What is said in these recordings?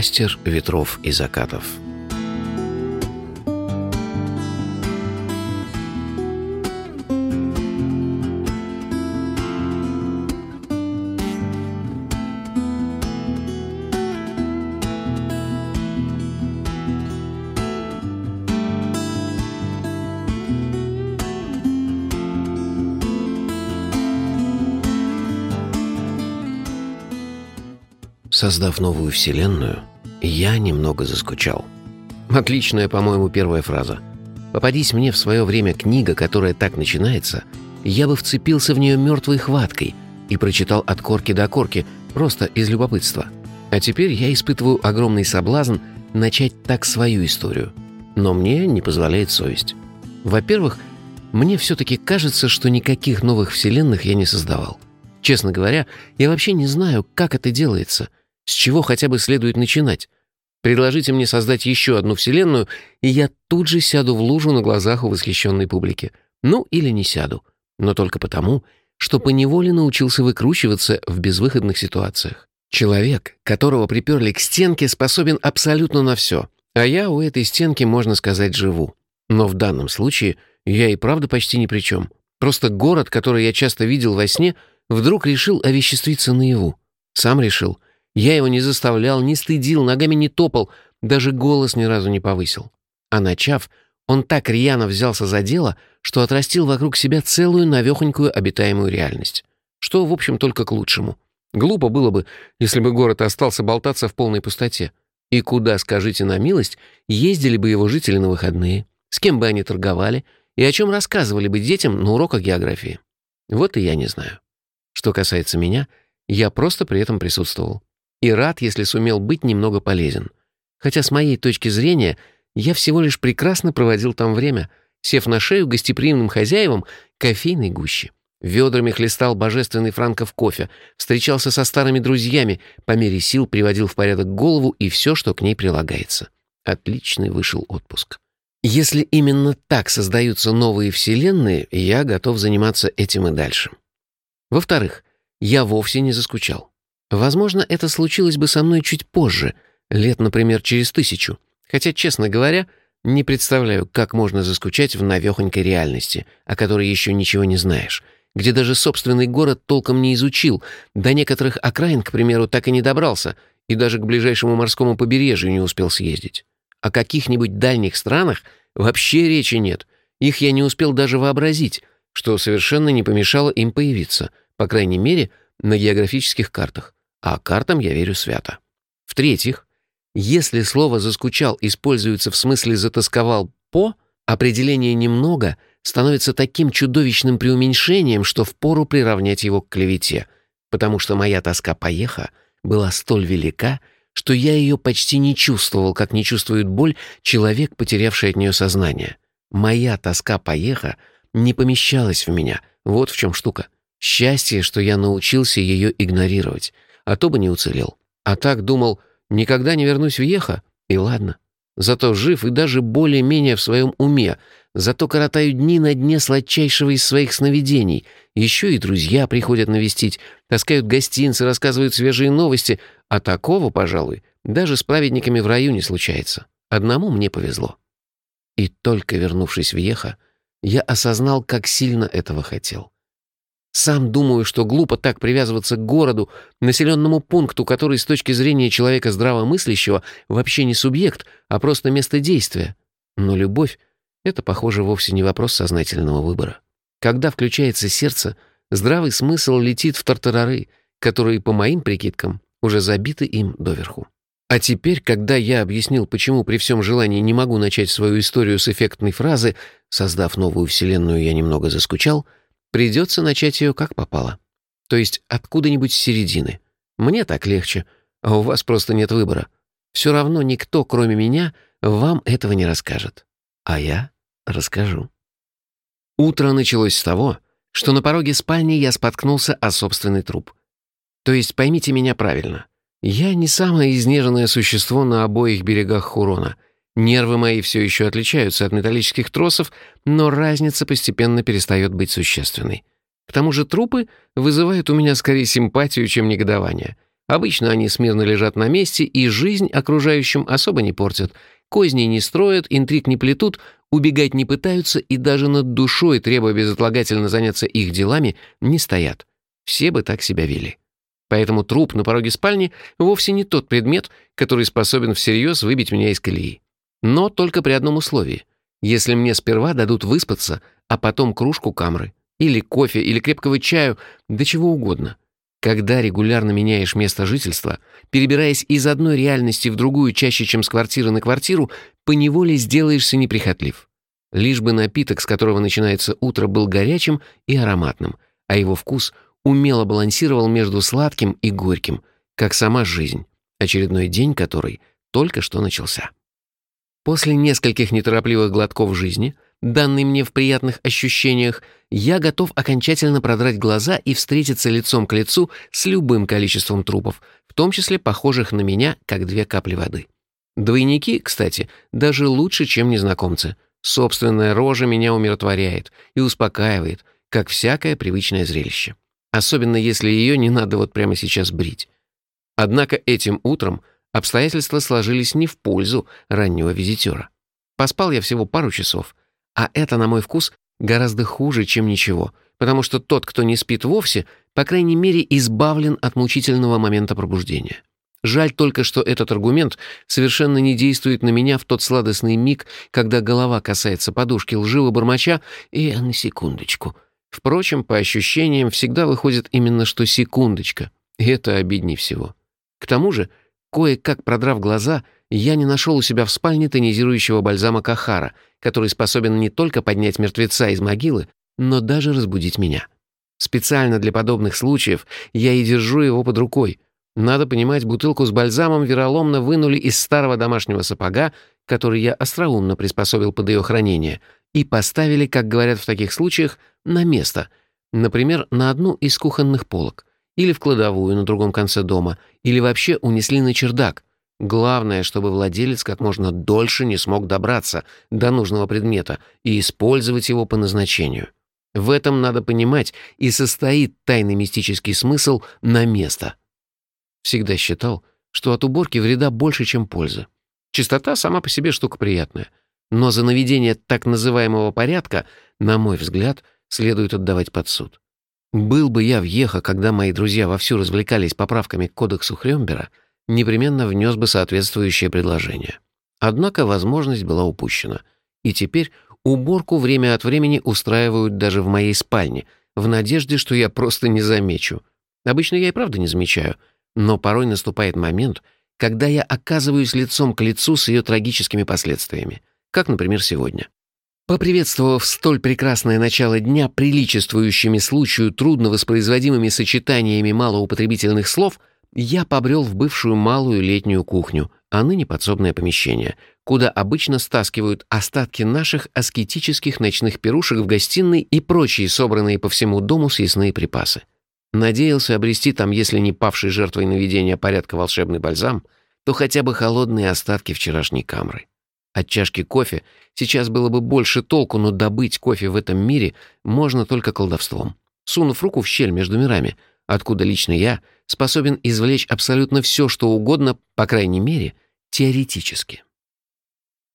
Мастер ветров и закатов. Создав новую вселенную, я немного заскучал. Отличная, по-моему, первая фраза. Попадись мне в свое время книга, которая так начинается, я бы вцепился в нее мертвой хваткой и прочитал от корки до корки, просто из любопытства. А теперь я испытываю огромный соблазн начать так свою историю. Но мне не позволяет совесть. Во-первых, мне все-таки кажется, что никаких новых вселенных я не создавал. Честно говоря, я вообще не знаю, как это делается — с чего хотя бы следует начинать? Предложите мне создать еще одну вселенную, и я тут же сяду в лужу на глазах у восхищенной публики. Ну, или не сяду. Но только потому, что поневоле научился выкручиваться в безвыходных ситуациях. Человек, которого приперли к стенке, способен абсолютно на все. А я у этой стенки, можно сказать, живу. Но в данном случае я и правда почти ни при чем. Просто город, который я часто видел во сне, вдруг решил овеществиться наяву. Сам решил — я его не заставлял, не стыдил, ногами не топал, даже голос ни разу не повысил. А начав, он так рьяно взялся за дело, что отрастил вокруг себя целую навехонькую обитаемую реальность. Что, в общем, только к лучшему. Глупо было бы, если бы город остался болтаться в полной пустоте. И куда, скажите на милость, ездили бы его жители на выходные, с кем бы они торговали и о чем рассказывали бы детям на уроках географии. Вот и я не знаю. Что касается меня, я просто при этом присутствовал и рад, если сумел быть немного полезен. Хотя с моей точки зрения я всего лишь прекрасно проводил там время, сев на шею гостеприимным хозяевам кофейной гущи. Ведрами хлестал божественный франков кофе, встречался со старыми друзьями, по мере сил приводил в порядок голову и все, что к ней прилагается. Отличный вышел отпуск. Если именно так создаются новые вселенные, я готов заниматься этим и дальше. Во-вторых, я вовсе не заскучал. Возможно, это случилось бы со мной чуть позже, лет, например, через тысячу. Хотя, честно говоря, не представляю, как можно заскучать в навехонькой реальности, о которой еще ничего не знаешь, где даже собственный город толком не изучил, до некоторых окраин, к примеру, так и не добрался, и даже к ближайшему морскому побережью не успел съездить. О каких-нибудь дальних странах вообще речи нет. Их я не успел даже вообразить, что совершенно не помешало им появиться, по крайней мере, на географических картах а картам я верю свято. В-третьих, если слово «заскучал» используется в смысле «затасковал по», определение «немного» становится таким чудовищным преуменьшением, что впору приравнять его к клевете, потому что моя тоска поеха была столь велика, что я ее почти не чувствовал, как не чувствует боль человек, потерявший от нее сознание. Моя тоска поеха не помещалась в меня, вот в чем штука. Счастье, что я научился ее игнорировать — а то бы не уцелел. А так думал, никогда не вернусь в Еха, и ладно. Зато жив и даже более-менее в своем уме, зато коротаю дни на дне сладчайшего из своих сновидений. Еще и друзья приходят навестить, таскают гостинцы, рассказывают свежие новости, а такого, пожалуй, даже с праведниками в раю не случается. Одному мне повезло. И только вернувшись в Еха, я осознал, как сильно этого хотел. Сам думаю, что глупо так привязываться к городу, населенному пункту, который с точки зрения человека здравомыслящего вообще не субъект, а просто место действия. Но любовь — это, похоже, вовсе не вопрос сознательного выбора. Когда включается сердце, здравый смысл летит в тартарары, которые, по моим прикидкам, уже забиты им доверху. А теперь, когда я объяснил, почему при всем желании не могу начать свою историю с эффектной фразы «создав новую вселенную, я немного заскучал», Придется начать ее как попало. То есть откуда-нибудь с середины. Мне так легче, а у вас просто нет выбора. Все равно никто, кроме меня, вам этого не расскажет. А я расскажу. Утро началось с того, что на пороге спальни я споткнулся о собственный труп. То есть поймите меня правильно. Я не самое изнеженное существо на обоих берегах Хурона — Нервы мои все еще отличаются от металлических тросов, но разница постепенно перестает быть существенной. К тому же трупы вызывают у меня скорее симпатию, чем негодование. Обычно они смирно лежат на месте и жизнь окружающим особо не портят. Козни не строят, интриг не плетут, убегать не пытаются и даже над душой, требуя безотлагательно заняться их делами, не стоят. Все бы так себя вели. Поэтому труп на пороге спальни вовсе не тот предмет, который способен всерьез выбить меня из колеи. Но только при одном условии. Если мне сперва дадут выспаться, а потом кружку камры, или кофе, или крепкого чаю, да чего угодно. Когда регулярно меняешь место жительства, перебираясь из одной реальности в другую чаще, чем с квартиры на квартиру, поневоле сделаешься неприхотлив. Лишь бы напиток, с которого начинается утро, был горячим и ароматным, а его вкус умело балансировал между сладким и горьким, как сама жизнь, очередной день которой только что начался. После нескольких неторопливых глотков жизни, данной мне в приятных ощущениях, я готов окончательно продрать глаза и встретиться лицом к лицу с любым количеством трупов, в том числе похожих на меня, как две капли воды. Двойники, кстати, даже лучше, чем незнакомцы. Собственная рожа меня умиротворяет и успокаивает, как всякое привычное зрелище. Особенно если ее не надо вот прямо сейчас брить. Однако этим утром обстоятельства сложились не в пользу раннего визитера. Поспал я всего пару часов, а это, на мой вкус, гораздо хуже, чем ничего, потому что тот, кто не спит вовсе, по крайней мере, избавлен от мучительного момента пробуждения. Жаль только, что этот аргумент совершенно не действует на меня в тот сладостный миг, когда голова касается подушки лживо бормоча, и на секундочку. Впрочем, по ощущениям, всегда выходит именно что секундочка, и это обидней всего. К тому же, Кое-как продрав глаза, я не нашел у себя в спальне тонизирующего бальзама Кахара, который способен не только поднять мертвеца из могилы, но даже разбудить меня. Специально для подобных случаев я и держу его под рукой. Надо понимать, бутылку с бальзамом вероломно вынули из старого домашнего сапога, который я остроумно приспособил под ее хранение, и поставили, как говорят в таких случаях, на место, например, на одну из кухонных полок или в кладовую на другом конце дома, или вообще унесли на чердак. Главное, чтобы владелец как можно дольше не смог добраться до нужного предмета и использовать его по назначению. В этом надо понимать и состоит тайный мистический смысл на место. Всегда считал, что от уборки вреда больше, чем пользы. Чистота сама по себе штука приятная. Но за наведение так называемого порядка, на мой взгляд, следует отдавать под суд. Был бы я в Ехо, когда мои друзья вовсю развлекались поправками к кодексу Хрёмбера, непременно внес бы соответствующее предложение. Однако возможность была упущена. И теперь уборку время от времени устраивают даже в моей спальне, в надежде, что я просто не замечу. Обычно я и правда не замечаю, но порой наступает момент, когда я оказываюсь лицом к лицу с ее трагическими последствиями, как, например, сегодня. Поприветствовав столь прекрасное начало дня приличествующими случаю трудно воспроизводимыми сочетаниями малоупотребительных слов, я побрел в бывшую малую летнюю кухню, а ныне подсобное помещение, куда обычно стаскивают остатки наших аскетических ночных пирушек в гостиной и прочие собранные по всему дому съестные припасы. Надеялся обрести там, если не павший жертвой наведения порядка волшебный бальзам, то хотя бы холодные остатки вчерашней камры. От чашки кофе сейчас было бы больше толку, но добыть кофе в этом мире можно только колдовством. Сунув руку в щель между мирами, откуда лично я способен извлечь абсолютно все, что угодно, по крайней мере, теоретически.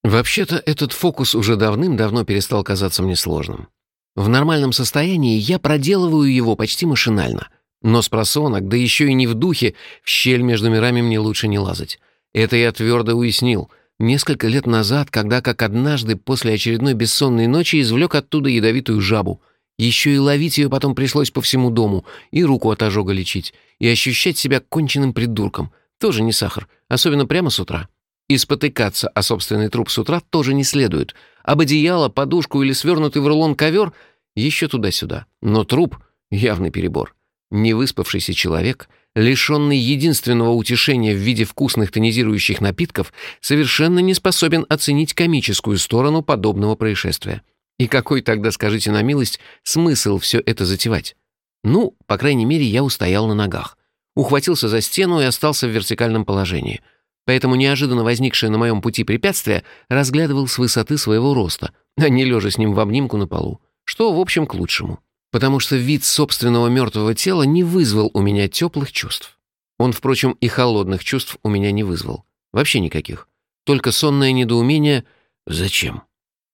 Вообще-то этот фокус уже давным-давно перестал казаться мне сложным. В нормальном состоянии я проделываю его почти машинально. Но с просонок, да еще и не в духе, в щель между мирами мне лучше не лазать. Это я твердо уяснил — Несколько лет назад, когда как однажды после очередной бессонной ночи извлек оттуда ядовитую жабу. Еще и ловить ее потом пришлось по всему дому, и руку от ожога лечить, и ощущать себя конченным придурком. Тоже не сахар, особенно прямо с утра. И спотыкаться о собственный труп с утра тоже не следует. Об одеяло, подушку или свернутый в рулон ковер — еще туда-сюда. Но труп — явный перебор. Невыспавшийся человек — лишенный единственного утешения в виде вкусных тонизирующих напитков, совершенно не способен оценить комическую сторону подобного происшествия. И какой тогда, скажите на милость, смысл все это затевать? Ну, по крайней мере, я устоял на ногах. Ухватился за стену и остался в вертикальном положении. Поэтому неожиданно возникшее на моем пути препятствие разглядывал с высоты своего роста, а не лежа с ним в обнимку на полу, что, в общем, к лучшему потому что вид собственного мертвого тела не вызвал у меня теплых чувств. Он, впрочем, и холодных чувств у меня не вызвал. Вообще никаких. Только сонное недоумение «Зачем?».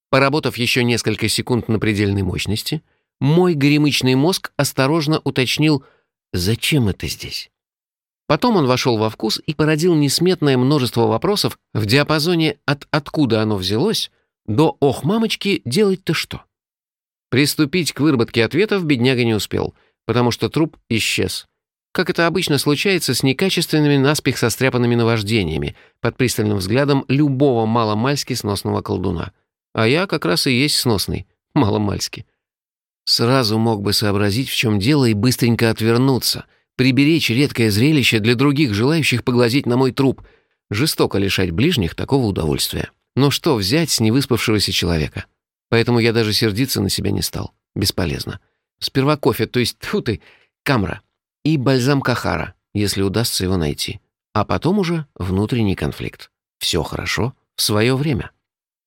Поработав еще несколько секунд на предельной мощности, мой горемычный мозг осторожно уточнил «Зачем это здесь?». Потом он вошел во вкус и породил несметное множество вопросов в диапазоне от «откуда оно взялось» до «ох, мамочки, делать-то что?». Приступить к выработке ответов бедняга не успел, потому что труп исчез. Как это обычно случается с некачественными наспех состряпанными наваждениями под пристальным взглядом любого маломальски сносного колдуна. А я как раз и есть сносный, маломальски. Сразу мог бы сообразить, в чем дело, и быстренько отвернуться, приберечь редкое зрелище для других, желающих поглазеть на мой труп. Жестоко лишать ближних такого удовольствия. Но что взять с невыспавшегося человека? Поэтому я даже сердиться на себя не стал. Бесполезно. Сперва кофе, то есть, тьфу ты, камра. И бальзам Кахара, если удастся его найти. А потом уже внутренний конфликт. Все хорошо в свое время.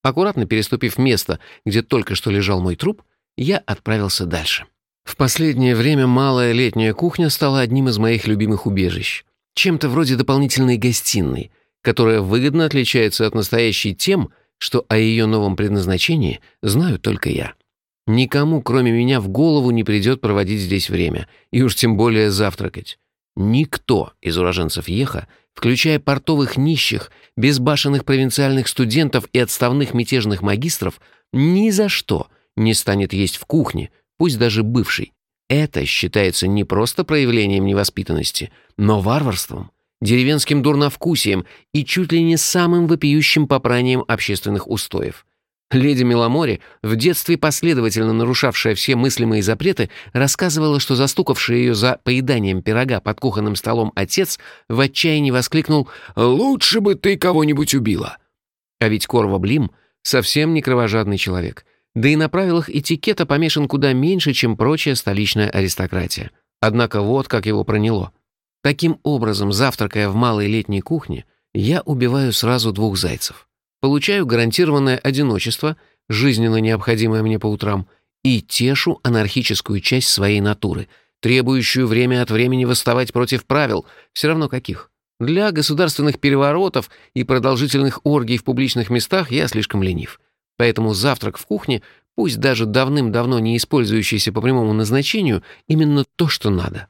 Аккуратно переступив место, где только что лежал мой труп, я отправился дальше. В последнее время малая летняя кухня стала одним из моих любимых убежищ. Чем-то вроде дополнительной гостиной, которая выгодно отличается от настоящей тем, что о ее новом предназначении знаю только я. Никому, кроме меня, в голову не придет проводить здесь время, и уж тем более завтракать. Никто из уроженцев Еха, включая портовых нищих, безбашенных провинциальных студентов и отставных мятежных магистров, ни за что не станет есть в кухне, пусть даже бывший. Это считается не просто проявлением невоспитанности, но варварством, деревенским дурновкусием и чуть ли не самым вопиющим попранием общественных устоев. Леди Меломори, в детстве последовательно нарушавшая все мыслимые запреты, рассказывала, что застукавший ее за поеданием пирога под кухонным столом отец в отчаянии воскликнул «Лучше бы ты кого-нибудь убила!» А ведь Корва Блим совсем не кровожадный человек — да и на правилах этикета помешан куда меньше, чем прочая столичная аристократия. Однако вот как его проняло. Таким образом, завтракая в малой летней кухне, я убиваю сразу двух зайцев. Получаю гарантированное одиночество, жизненно необходимое мне по утрам, и тешу анархическую часть своей натуры, требующую время от времени восставать против правил, все равно каких. Для государственных переворотов и продолжительных оргий в публичных местах я слишком ленив. Поэтому завтрак в кухне, пусть даже давным-давно не использующийся по прямому назначению, именно то, что надо.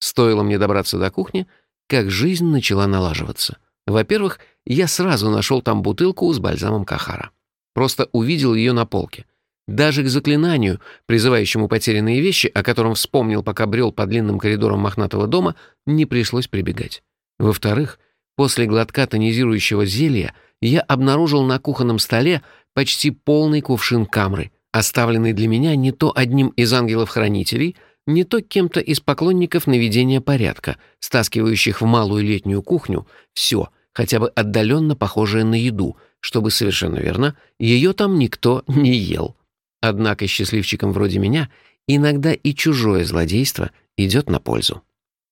Стоило мне добраться до кухни, как жизнь начала налаживаться. Во-первых, я сразу нашел там бутылку с бальзамом Кахара. Просто увидел ее на полке. Даже к заклинанию, призывающему потерянные вещи, о котором вспомнил, пока брел по длинным коридорам мохнатого дома, не пришлось прибегать. Во-вторых, после глотка тонизирующего зелья я обнаружил на кухонном столе почти полный кувшин камры, оставленный для меня не то одним из ангелов-хранителей, не то кем-то из поклонников наведения порядка, стаскивающих в малую летнюю кухню все, хотя бы отдаленно похожее на еду, чтобы, совершенно верно, ее там никто не ел. Однако счастливчикам вроде меня иногда и чужое злодейство идет на пользу.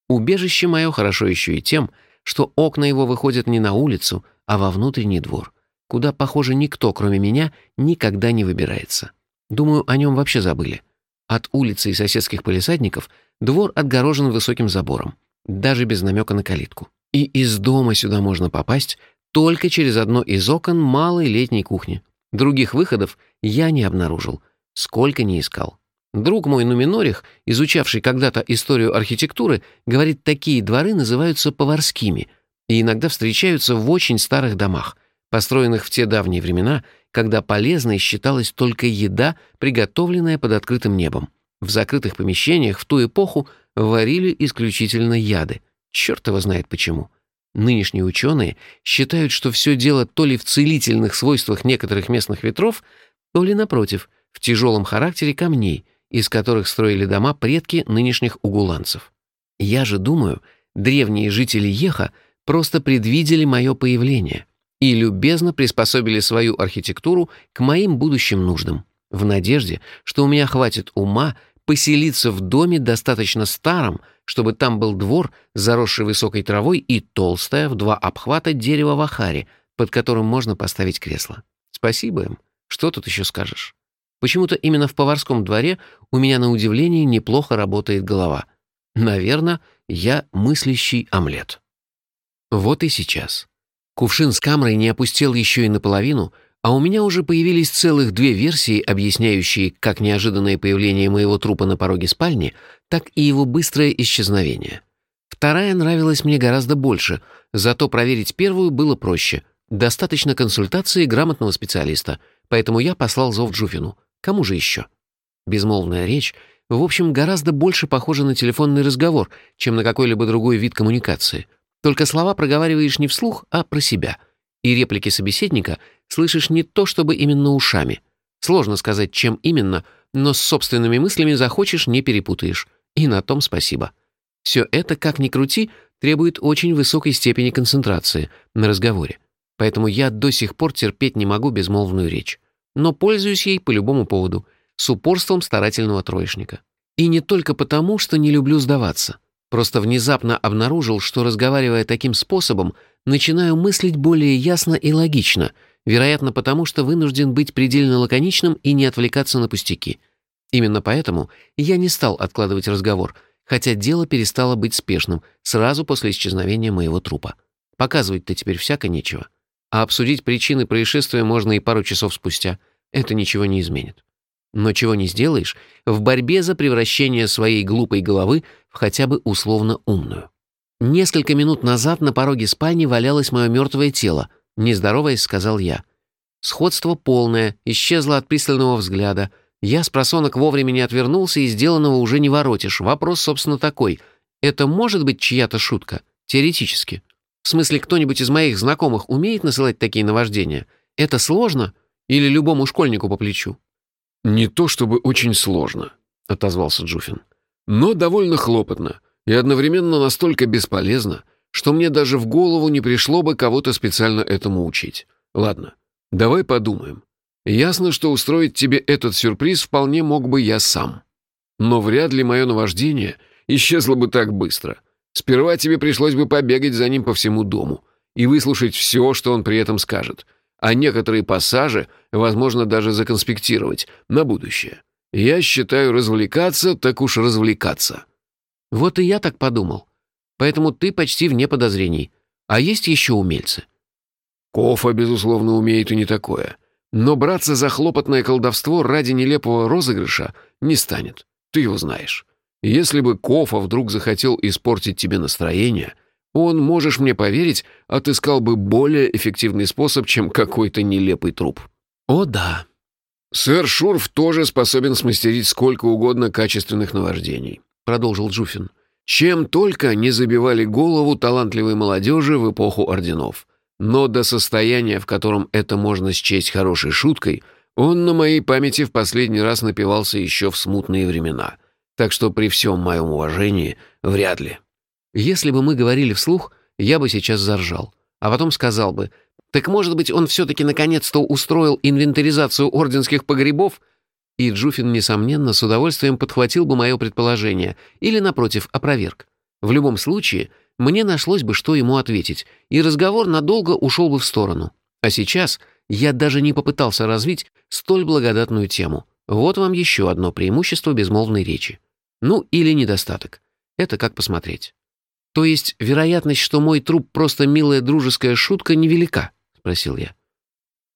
Убежище мое хорошо еще и тем, что окна его выходят не на улицу, а во внутренний двор куда, похоже, никто, кроме меня, никогда не выбирается. Думаю, о нем вообще забыли. От улицы и соседских полисадников двор отгорожен высоким забором, даже без намека на калитку. И из дома сюда можно попасть только через одно из окон малой летней кухни. Других выходов я не обнаружил, сколько не искал. Друг мой Нуминорих, изучавший когда-то историю архитектуры, говорит, такие дворы называются поварскими и иногда встречаются в очень старых домах — построенных в те давние времена, когда полезной считалась только еда, приготовленная под открытым небом. В закрытых помещениях в ту эпоху варили исключительно яды. Черт его знает почему. Нынешние ученые считают, что все дело то ли в целительных свойствах некоторых местных ветров, то ли, напротив, в тяжелом характере камней, из которых строили дома предки нынешних угуланцев. Я же думаю, древние жители Еха просто предвидели мое появление и любезно приспособили свою архитектуру к моим будущим нуждам, в надежде, что у меня хватит ума поселиться в доме достаточно старом, чтобы там был двор, заросший высокой травой и толстое в два обхвата дерево вахари, под которым можно поставить кресло. Спасибо им. Что тут еще скажешь? Почему-то именно в поварском дворе у меня на удивление неплохо работает голова. Наверное, я мыслящий омлет. Вот и сейчас. Кувшин с камрой не опустел еще и наполовину, а у меня уже появились целых две версии, объясняющие как неожиданное появление моего трупа на пороге спальни, так и его быстрое исчезновение. Вторая нравилась мне гораздо больше, зато проверить первую было проще. Достаточно консультации грамотного специалиста, поэтому я послал зов Джуфину. Кому же еще? Безмолвная речь, в общем, гораздо больше похожа на телефонный разговор, чем на какой-либо другой вид коммуникации. Только слова проговариваешь не вслух, а про себя. И реплики собеседника слышишь не то чтобы именно ушами. Сложно сказать, чем именно, но с собственными мыслями захочешь, не перепутаешь. И на том спасибо. Все это, как ни крути, требует очень высокой степени концентрации на разговоре. Поэтому я до сих пор терпеть не могу безмолвную речь. Но пользуюсь ей по любому поводу, с упорством старательного троечника. И не только потому, что не люблю сдаваться. Просто внезапно обнаружил, что, разговаривая таким способом, начинаю мыслить более ясно и логично, вероятно, потому что вынужден быть предельно лаконичным и не отвлекаться на пустяки. Именно поэтому я не стал откладывать разговор — хотя дело перестало быть спешным сразу после исчезновения моего трупа. Показывать-то теперь всяко нечего. А обсудить причины происшествия можно и пару часов спустя. Это ничего не изменит. Но чего не сделаешь в борьбе за превращение своей глупой головы в хотя бы условно умную. Несколько минут назад на пороге спальни валялось мое мертвое тело. Нездороваясь, сказал я. Сходство полное, исчезло от пристального взгляда — я с просонок вовремя не отвернулся, и сделанного уже не воротишь. Вопрос, собственно, такой. Это может быть чья-то шутка? Теоретически. В смысле, кто-нибудь из моих знакомых умеет насылать такие наваждения? Это сложно? Или любому школьнику по плечу? «Не то чтобы очень сложно», — отозвался Джуфин. «Но довольно хлопотно и одновременно настолько бесполезно, что мне даже в голову не пришло бы кого-то специально этому учить. Ладно, давай подумаем. Ясно, что устроить тебе этот сюрприз вполне мог бы я сам. Но вряд ли мое наваждение исчезло бы так быстро. Сперва тебе пришлось бы побегать за ним по всему дому и выслушать все, что он при этом скажет, а некоторые пассажи, возможно, даже законспектировать на будущее. Я считаю развлекаться, так уж развлекаться. Вот и я так подумал. Поэтому ты почти вне подозрений. А есть еще умельцы? Кофа, безусловно, умеет и не такое. Но браться за хлопотное колдовство ради нелепого розыгрыша не станет. Ты его знаешь. Если бы Кофа вдруг захотел испортить тебе настроение, он, можешь мне поверить, отыскал бы более эффективный способ, чем какой-то нелепый труп. О да. Сэр Шурф тоже способен смастерить сколько угодно качественных наваждений, продолжил Джуфин. Чем только не забивали голову талантливой молодежи в эпоху орденов. Но до состояния, в котором это можно счесть хорошей шуткой, он на моей памяти в последний раз напивался еще в смутные времена. Так что при всем моем уважении вряд ли. Если бы мы говорили вслух, я бы сейчас заржал. А потом сказал бы, так может быть он все-таки наконец-то устроил инвентаризацию орденских погребов? И Джуфин, несомненно, с удовольствием подхватил бы мое предположение или, напротив, опроверг. В любом случае, мне нашлось бы, что ему ответить, и разговор надолго ушел бы в сторону. А сейчас я даже не попытался развить столь благодатную тему. Вот вам еще одно преимущество безмолвной речи. Ну, или недостаток. Это как посмотреть. То есть вероятность, что мой труп просто милая дружеская шутка, невелика? Спросил я.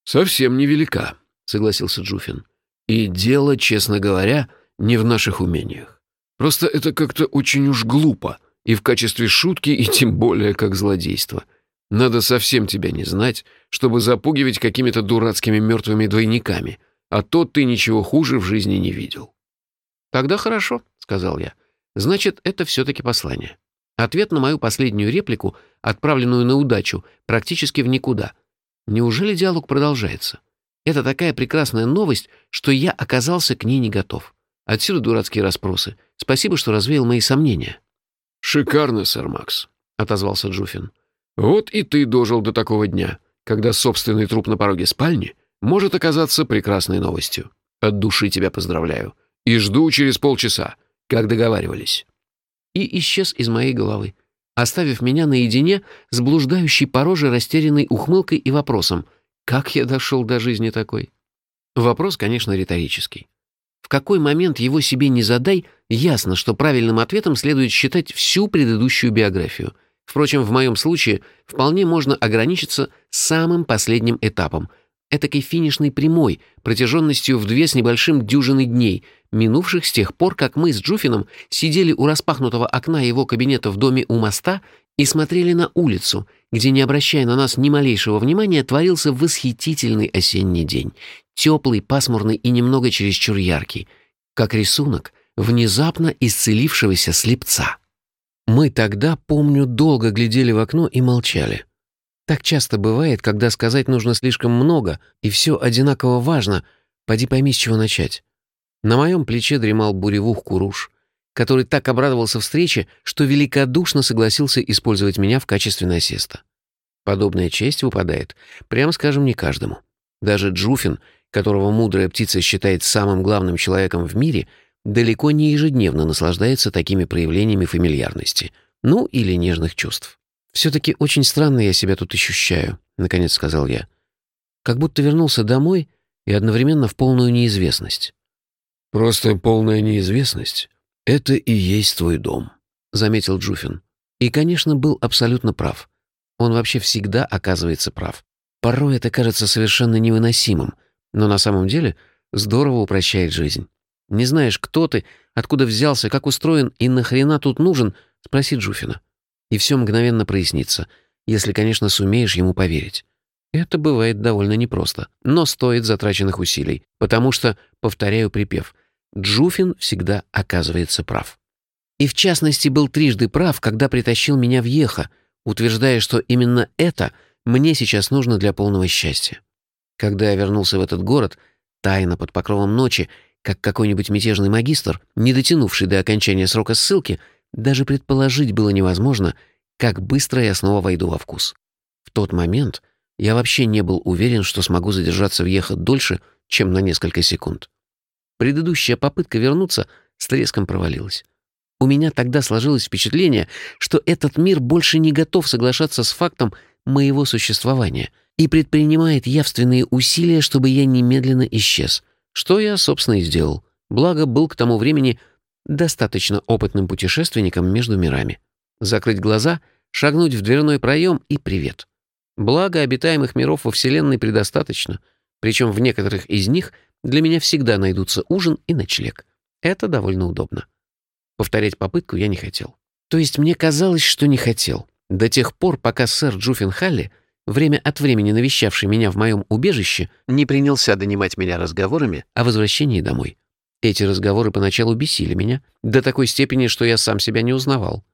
Совсем невелика, согласился Джуфин. И дело, честно говоря, не в наших умениях. Просто это как-то очень уж глупо и в качестве шутки, и тем более как злодейство. Надо совсем тебя не знать, чтобы запугивать какими-то дурацкими мертвыми двойниками, а то ты ничего хуже в жизни не видел». «Тогда хорошо», — сказал я. «Значит, это все-таки послание. Ответ на мою последнюю реплику, отправленную на удачу, практически в никуда. Неужели диалог продолжается? Это такая прекрасная новость, что я оказался к ней не готов. Отсюда дурацкие расспросы. Спасибо, что развеял мои сомнения». «Шикарно, сэр Макс», — отозвался Джуфин. «Вот и ты дожил до такого дня, когда собственный труп на пороге спальни может оказаться прекрасной новостью. От души тебя поздравляю. И жду через полчаса, как договаривались». И исчез из моей головы, оставив меня наедине с блуждающей по роже растерянной ухмылкой и вопросом, как я дошел до жизни такой? Вопрос, конечно, риторический. В какой момент его себе не задай, ясно, что правильным ответом следует считать всю предыдущую биографию. Впрочем, в моем случае вполне можно ограничиться самым последним этапом — этакой финишной прямой, протяженностью в две с небольшим дюжины дней, минувших с тех пор, как мы с Джуфином сидели у распахнутого окна его кабинета в доме у моста и смотрели на улицу, где, не обращая на нас ни малейшего внимания, творился восхитительный осенний день, теплый, пасмурный и немного чересчур яркий, как рисунок внезапно исцелившегося слепца. Мы тогда, помню, долго глядели в окно и молчали. Так часто бывает, когда сказать нужно слишком много, и все одинаково важно, поди пойми, с чего начать. На моем плече дремал буревух Куруш, который так обрадовался встрече, что великодушно согласился использовать меня в качестве насеста. Подобная честь выпадает, прямо скажем, не каждому. Даже Джуфин, которого мудрая птица считает самым главным человеком в мире, далеко не ежедневно наслаждается такими проявлениями фамильярности, ну или нежных чувств. «Все-таки очень странно я себя тут ощущаю», — наконец сказал я. «Как будто вернулся домой и одновременно в полную неизвестность». «Просто полная неизвестность — это и есть твой дом», — заметил Джуфин. И, конечно, был абсолютно прав. Он вообще всегда оказывается прав. Порой это кажется совершенно невыносимым, но на самом деле здорово упрощает жизнь. Не знаешь, кто ты, откуда взялся, как устроен и нахрена тут нужен, спроси Джуфина и все мгновенно прояснится, если, конечно, сумеешь ему поверить. Это бывает довольно непросто, но стоит затраченных усилий, потому что, повторяю припев, Джуфин всегда оказывается прав. И в частности был трижды прав, когда притащил меня в Еха, утверждая, что именно это мне сейчас нужно для полного счастья. Когда я вернулся в этот город, тайно под покровом ночи, как какой-нибудь мятежный магистр, не дотянувший до окончания срока ссылки, даже предположить было невозможно, как быстро я снова войду во вкус. В тот момент я вообще не был уверен, что смогу задержаться в Ехот дольше, чем на несколько секунд. Предыдущая попытка вернуться с треском провалилась. У меня тогда сложилось впечатление, что этот мир больше не готов соглашаться с фактом моего существования и предпринимает явственные усилия, чтобы я немедленно исчез, что я, собственно, и сделал. Благо, был к тому времени достаточно опытным путешественником между мирами. Закрыть глаза, шагнуть в дверной проем и привет. Благо, обитаемых миров во Вселенной предостаточно, причем в некоторых из них для меня всегда найдутся ужин и ночлег. Это довольно удобно. Повторять попытку я не хотел. То есть мне казалось, что не хотел. До тех пор, пока сэр Джуффин Халли, время от времени навещавший меня в моем убежище, не принялся донимать меня разговорами о возвращении домой. Эти разговоры поначалу бесили меня, до такой степени, что я сам себя не узнавал.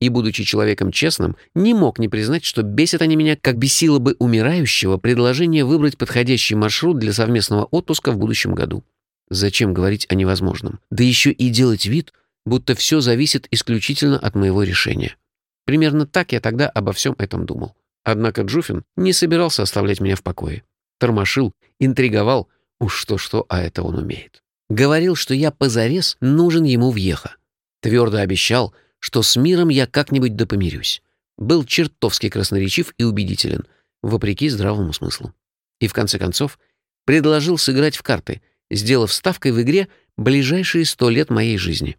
И, будучи человеком честным, не мог не признать, что бесят они меня, как бесило бы умирающего предложение выбрать подходящий маршрут для совместного отпуска в будущем году. Зачем говорить о невозможном? Да еще и делать вид, будто все зависит исключительно от моего решения. Примерно так я тогда обо всем этом думал. Однако Джуфин не собирался оставлять меня в покое. Тормошил, интриговал, уж что-что, а это он умеет. Говорил, что я позарез нужен ему в Еха. Твердо обещал, что с миром я как-нибудь допомирюсь. Был чертовски красноречив и убедителен, вопреки здравому смыслу. И в конце концов предложил сыграть в карты, сделав ставкой в игре ближайшие сто лет моей жизни.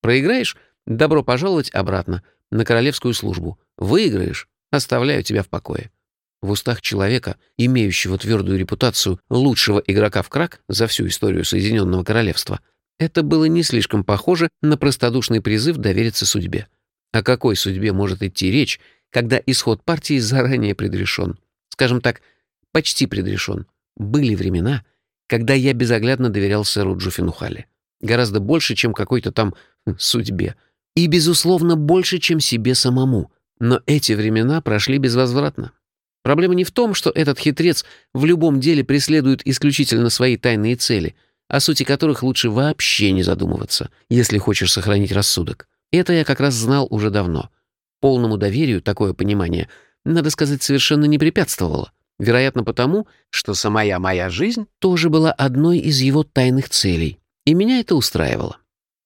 Проиграешь — добро пожаловать обратно, на королевскую службу. Выиграешь — оставляю тебя в покое. В устах человека, имеющего твердую репутацию лучшего игрока в крак за всю историю Соединенного Королевства, это было не слишком похоже на простодушный призыв довериться судьбе. О какой судьбе может идти речь, когда исход партии заранее предрешен? Скажем так, почти предрешен. Были времена, когда я безоглядно доверял сэру Джуфинухале. Гораздо больше, чем какой-то там судьбе. И, безусловно, больше, чем себе самому. Но эти времена прошли безвозвратно. Проблема не в том, что этот хитрец в любом деле преследует исключительно свои тайные цели, о сути которых лучше вообще не задумываться, если хочешь сохранить рассудок. Это я как раз знал уже давно. Полному доверию такое понимание, надо сказать, совершенно не препятствовало. Вероятно, потому, что самая моя жизнь тоже была одной из его тайных целей, и меня это устраивало.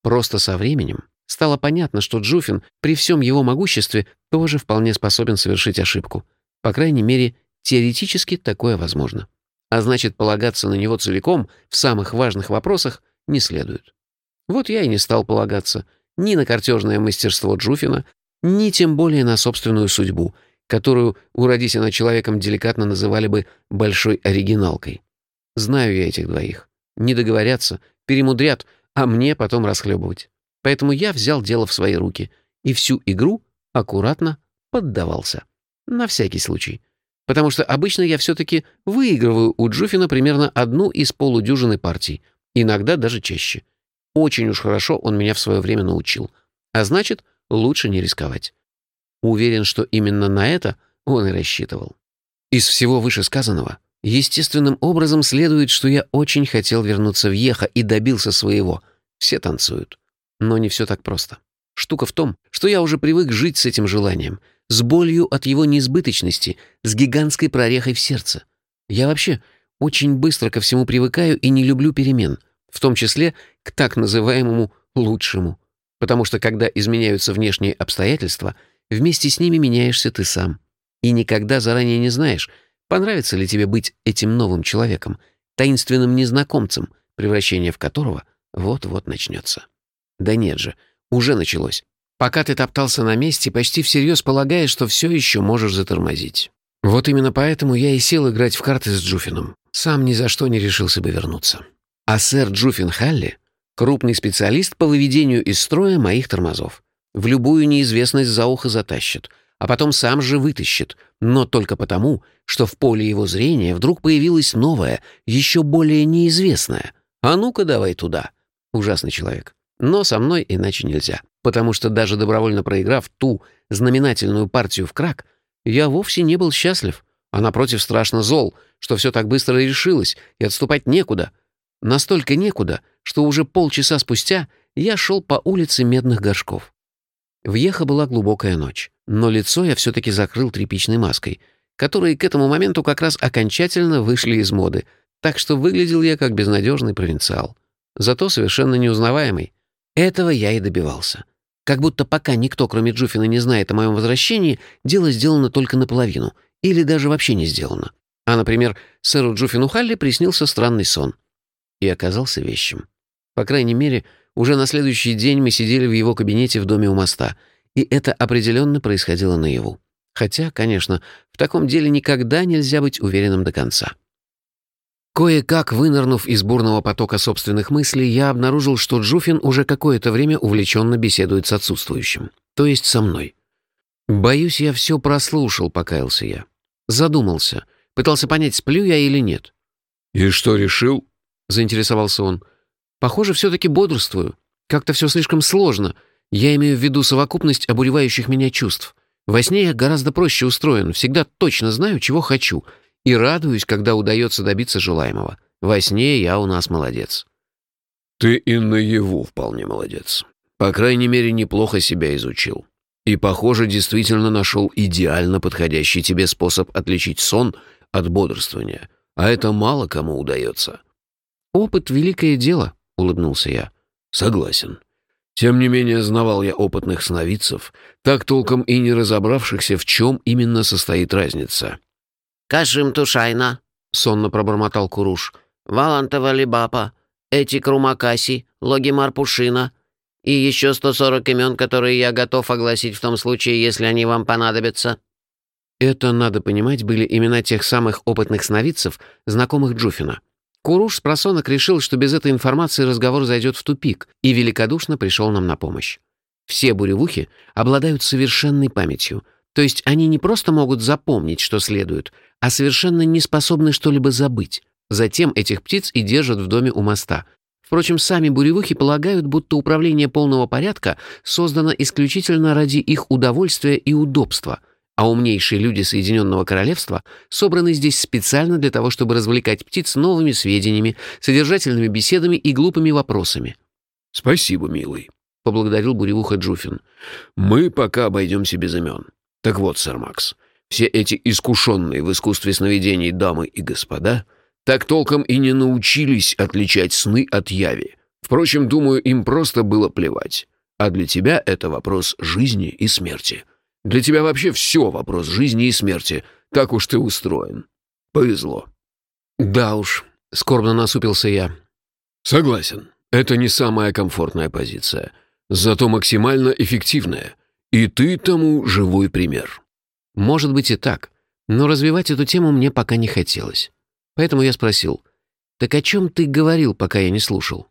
Просто со временем стало понятно, что Джуфин при всем его могуществе тоже вполне способен совершить ошибку — по крайней мере, теоретически такое возможно. А значит, полагаться на него целиком в самых важных вопросах не следует. Вот я и не стал полагаться ни на картежное мастерство Джуфина, ни тем более на собственную судьбу, которую, уродись она человеком, деликатно называли бы «большой оригиналкой». Знаю я этих двоих. Не договорятся, перемудрят, а мне потом расхлебывать. Поэтому я взял дело в свои руки и всю игру аккуратно поддавался. На всякий случай. Потому что обычно я все-таки выигрываю у Джуфина примерно одну из полудюжины партий, иногда даже чаще. Очень уж хорошо он меня в свое время научил. А значит, лучше не рисковать. Уверен, что именно на это он и рассчитывал. Из всего вышесказанного, естественным образом следует, что я очень хотел вернуться в Еха и добился своего. Все танцуют. Но не все так просто. Штука в том, что я уже привык жить с этим желанием, с болью от его неизбыточности, с гигантской прорехой в сердце. Я вообще очень быстро ко всему привыкаю и не люблю перемен, в том числе к так называемому «лучшему». Потому что когда изменяются внешние обстоятельства, вместе с ними меняешься ты сам. И никогда заранее не знаешь, понравится ли тебе быть этим новым человеком, таинственным незнакомцем, превращение в которого вот-вот начнется. Да нет же, уже началось. Пока ты топтался на месте, почти всерьез полагая, что все еще можешь затормозить. Вот именно поэтому я и сел играть в карты с Джуфином. Сам ни за что не решился бы вернуться. А сэр Джуфин Халли Крупный специалист по выведению из строя моих тормозов. В любую неизвестность за ухо затащит, а потом сам же вытащит, но только потому, что в поле его зрения вдруг появилась новая, еще более неизвестная. А ну-ка давай туда. Ужасный человек. Но со мной иначе нельзя, потому что даже добровольно проиграв ту знаменательную партию в крак, я вовсе не был счастлив, а напротив страшно зол, что все так быстро решилось, и отступать некуда — Настолько некуда, что уже полчаса спустя я шел по улице Медных Горшков. В была глубокая ночь, но лицо я все-таки закрыл тряпичной маской, которые к этому моменту как раз окончательно вышли из моды, так что выглядел я как безнадежный провинциал. Зато совершенно неузнаваемый. Этого я и добивался. Как будто пока никто, кроме Джуфина, не знает о моем возвращении, дело сделано только наполовину, или даже вообще не сделано. А, например, сэру Джуфину Халли приснился странный сон и оказался вещим. По крайней мере, уже на следующий день мы сидели в его кабинете в доме у моста, и это определенно происходило наяву. Хотя, конечно, в таком деле никогда нельзя быть уверенным до конца. Кое-как вынырнув из бурного потока собственных мыслей, я обнаружил, что Джуфин уже какое-то время увлеченно беседует с отсутствующим, то есть со мной. «Боюсь, я все прослушал», — покаялся я. Задумался, пытался понять, сплю я или нет. «И что решил?» заинтересовался он. «Похоже, все-таки бодрствую. Как-то все слишком сложно. Я имею в виду совокупность обуревающих меня чувств. Во сне я гораздо проще устроен, всегда точно знаю, чего хочу, и радуюсь, когда удается добиться желаемого. Во сне я у нас молодец». «Ты и наяву вполне молодец. По крайней мере, неплохо себя изучил. И, похоже, действительно нашел идеально подходящий тебе способ отличить сон от бодрствования. А это мало кому удается». «Опыт — великое дело», — улыбнулся я. «Согласен. Тем не менее, знавал я опытных сновидцев, так толком и не разобравшихся, в чем именно состоит разница». «Кашим Тушайна», — сонно пробормотал Куруш. «Валантова Либапа, Эти Крумакаси, Логимар Пушина и еще 140 имен, которые я готов огласить в том случае, если они вам понадобятся». Это, надо понимать, были имена тех самых опытных сновидцев, знакомых Джуфина. Куруш с просонок решил, что без этой информации разговор зайдет в тупик, и великодушно пришел нам на помощь. Все буревухи обладают совершенной памятью, то есть они не просто могут запомнить, что следует, а совершенно не способны что-либо забыть. Затем этих птиц и держат в доме у моста. Впрочем, сами буревухи полагают, будто управление полного порядка создано исключительно ради их удовольствия и удобства — а умнейшие люди Соединенного Королевства собраны здесь специально для того, чтобы развлекать птиц новыми сведениями, содержательными беседами и глупыми вопросами. «Спасибо, милый», — поблагодарил буревуха Джуфин. «Мы пока обойдемся без имен. Так вот, сэр Макс, все эти искушенные в искусстве сновидений дамы и господа так толком и не научились отличать сны от яви. Впрочем, думаю, им просто было плевать. А для тебя это вопрос жизни и смерти». Для тебя вообще все вопрос жизни и смерти. Так уж ты устроен. Повезло». «Да уж», — скорбно насупился я. «Согласен. Это не самая комфортная позиция, зато максимально эффективная. И ты тому живой пример. Может быть и так, но развивать эту тему мне пока не хотелось. Поэтому я спросил, «Так о чем ты говорил, пока я не слушал?»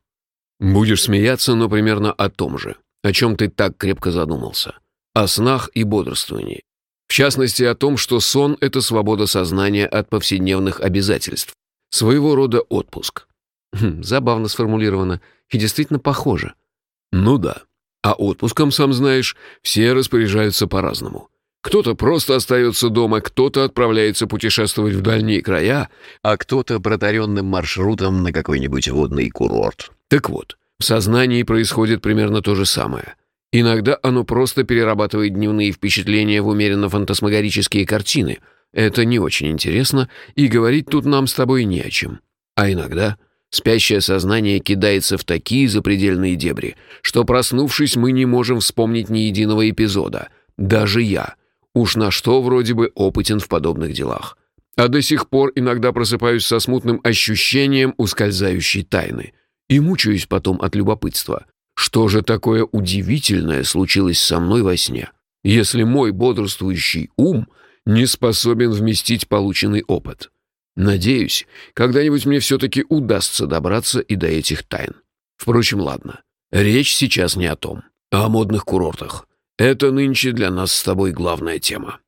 «Будешь смеяться, но примерно о том же, о чем ты так крепко задумался. О снах и бодрствовании. В частности, о том, что сон — это свобода сознания от повседневных обязательств. Своего рода отпуск. Хм, забавно сформулировано и действительно похоже. Ну да. А отпуском, сам знаешь, все распоряжаются по-разному. Кто-то просто остается дома, кто-то отправляется путешествовать в дальние края, а кто-то протаренным маршрутом на какой-нибудь водный курорт. Так вот, в сознании происходит примерно то же самое. Иногда оно просто перерабатывает дневные впечатления в умеренно-фантасмагорические картины. Это не очень интересно, и говорить тут нам с тобой не о чем. А иногда спящее сознание кидается в такие запредельные дебри, что, проснувшись, мы не можем вспомнить ни единого эпизода. Даже я — Уж на что вроде бы опытен в подобных делах. А до сих пор иногда просыпаюсь со смутным ощущением ускользающей тайны и мучаюсь потом от любопытства. Что же такое удивительное случилось со мной во сне, если мой бодрствующий ум не способен вместить полученный опыт? Надеюсь, когда-нибудь мне все-таки удастся добраться и до этих тайн. Впрочем, ладно. Речь сейчас не о том, а о модных курортах. Это нынче для нас с тобой главная тема».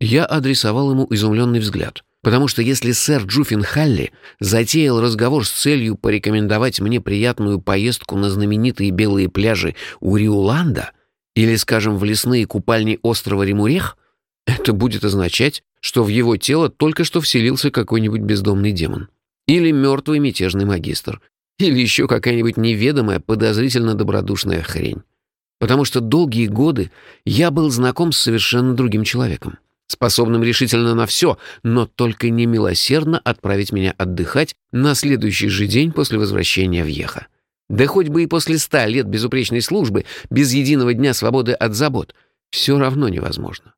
Я адресовал ему изумленный взгляд, потому что если сэр Джуффин Халли затеял разговор с целью порекомендовать мне приятную поездку на знаменитые белые пляжи Уриуланда или, скажем, в лесные купальни острова Римурех, это будет означать, что в его тело только что вселился какой-нибудь бездомный демон. Или мертвый мятежный магистр. Или еще какая-нибудь неведомая, подозрительно добродушная хрень потому что долгие годы я был знаком с совершенно другим человеком, способным решительно на все, но только не милосердно отправить меня отдыхать на следующий же день после возвращения в Еха. Да хоть бы и после ста лет безупречной службы, без единого дня свободы от забот, все равно невозможно.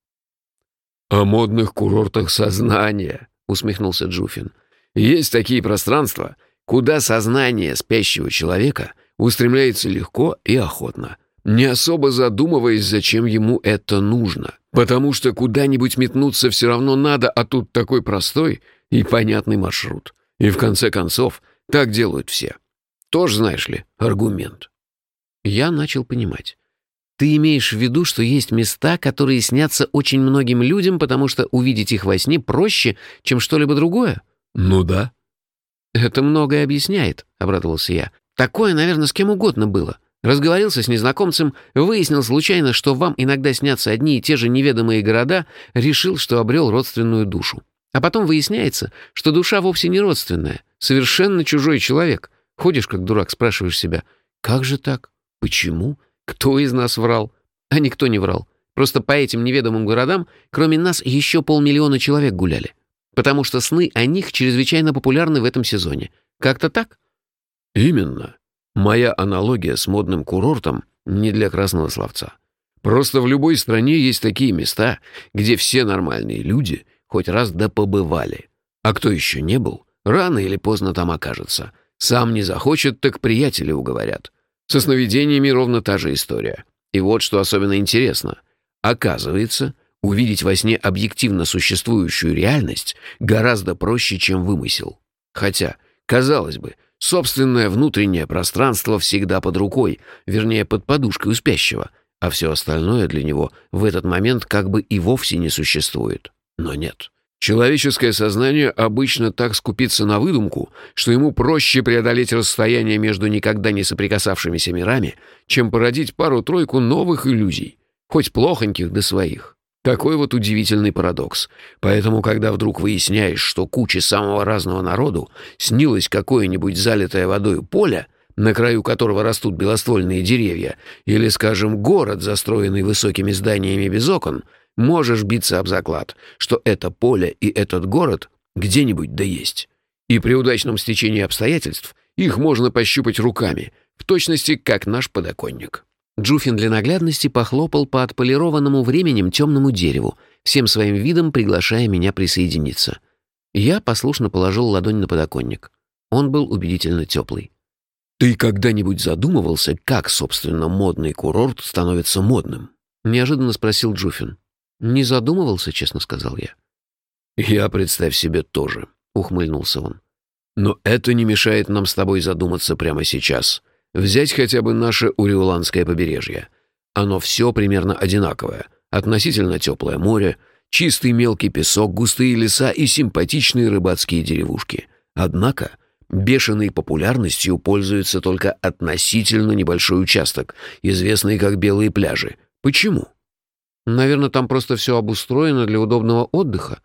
«О модных курортах сознания», — усмехнулся Джуфин. «Есть такие пространства, куда сознание спящего человека устремляется легко и охотно не особо задумываясь, зачем ему это нужно. Потому что куда-нибудь метнуться все равно надо, а тут такой простой и понятный маршрут. И в конце концов, так делают все. Тоже, знаешь ли, аргумент. Я начал понимать. Ты имеешь в виду, что есть места, которые снятся очень многим людям, потому что увидеть их во сне проще, чем что-либо другое? Ну да. Это многое объясняет, обрадовался я. Такое, наверное, с кем угодно было. Разговорился с незнакомцем, выяснил случайно, что вам иногда снятся одни и те же неведомые города, решил, что обрел родственную душу. А потом выясняется, что душа вовсе не родственная, совершенно чужой человек. Ходишь как дурак, спрашиваешь себя, как же так? Почему? Кто из нас врал? А никто не врал. Просто по этим неведомым городам, кроме нас, еще полмиллиона человек гуляли. Потому что сны о них чрезвычайно популярны в этом сезоне. Как-то так? Именно. Моя аналогия с модным курортом не для красного словца. Просто в любой стране есть такие места, где все нормальные люди хоть раз да побывали. А кто еще не был, рано или поздно там окажется. Сам не захочет, так приятели уговорят. Со сновидениями ровно та же история. И вот что особенно интересно. Оказывается, увидеть во сне объективно существующую реальность гораздо проще, чем вымысел. Хотя, казалось бы, Собственное внутреннее пространство всегда под рукой, вернее, под подушкой у спящего, а все остальное для него в этот момент как бы и вовсе не существует. Но нет. Человеческое сознание обычно так скупится на выдумку, что ему проще преодолеть расстояние между никогда не соприкасавшимися мирами, чем породить пару-тройку новых иллюзий, хоть плохоньких до своих. Такой вот удивительный парадокс. Поэтому, когда вдруг выясняешь, что куче самого разного народу снилось какое-нибудь залитое водой поле, на краю которого растут белоствольные деревья, или, скажем, город, застроенный высокими зданиями без окон, можешь биться об заклад, что это поле и этот город где-нибудь да есть. И при удачном стечении обстоятельств их можно пощупать руками, в точности как наш подоконник. Джуфин для наглядности похлопал по отполированному временем темному дереву, всем своим видом приглашая меня присоединиться. Я послушно положил ладонь на подоконник. Он был убедительно теплый. «Ты когда-нибудь задумывался, как, собственно, модный курорт становится модным?» — неожиданно спросил Джуфин. «Не задумывался, честно сказал я». «Я, представь себе, тоже», — ухмыльнулся он. «Но это не мешает нам с тобой задуматься прямо сейчас. Взять хотя бы наше Уриуланское побережье. Оно все примерно одинаковое. Относительно теплое море, чистый мелкий песок, густые леса и симпатичные рыбацкие деревушки. Однако бешеной популярностью пользуется только относительно небольшой участок, известный как Белые пляжи. Почему? Наверное, там просто все обустроено для удобного отдыха.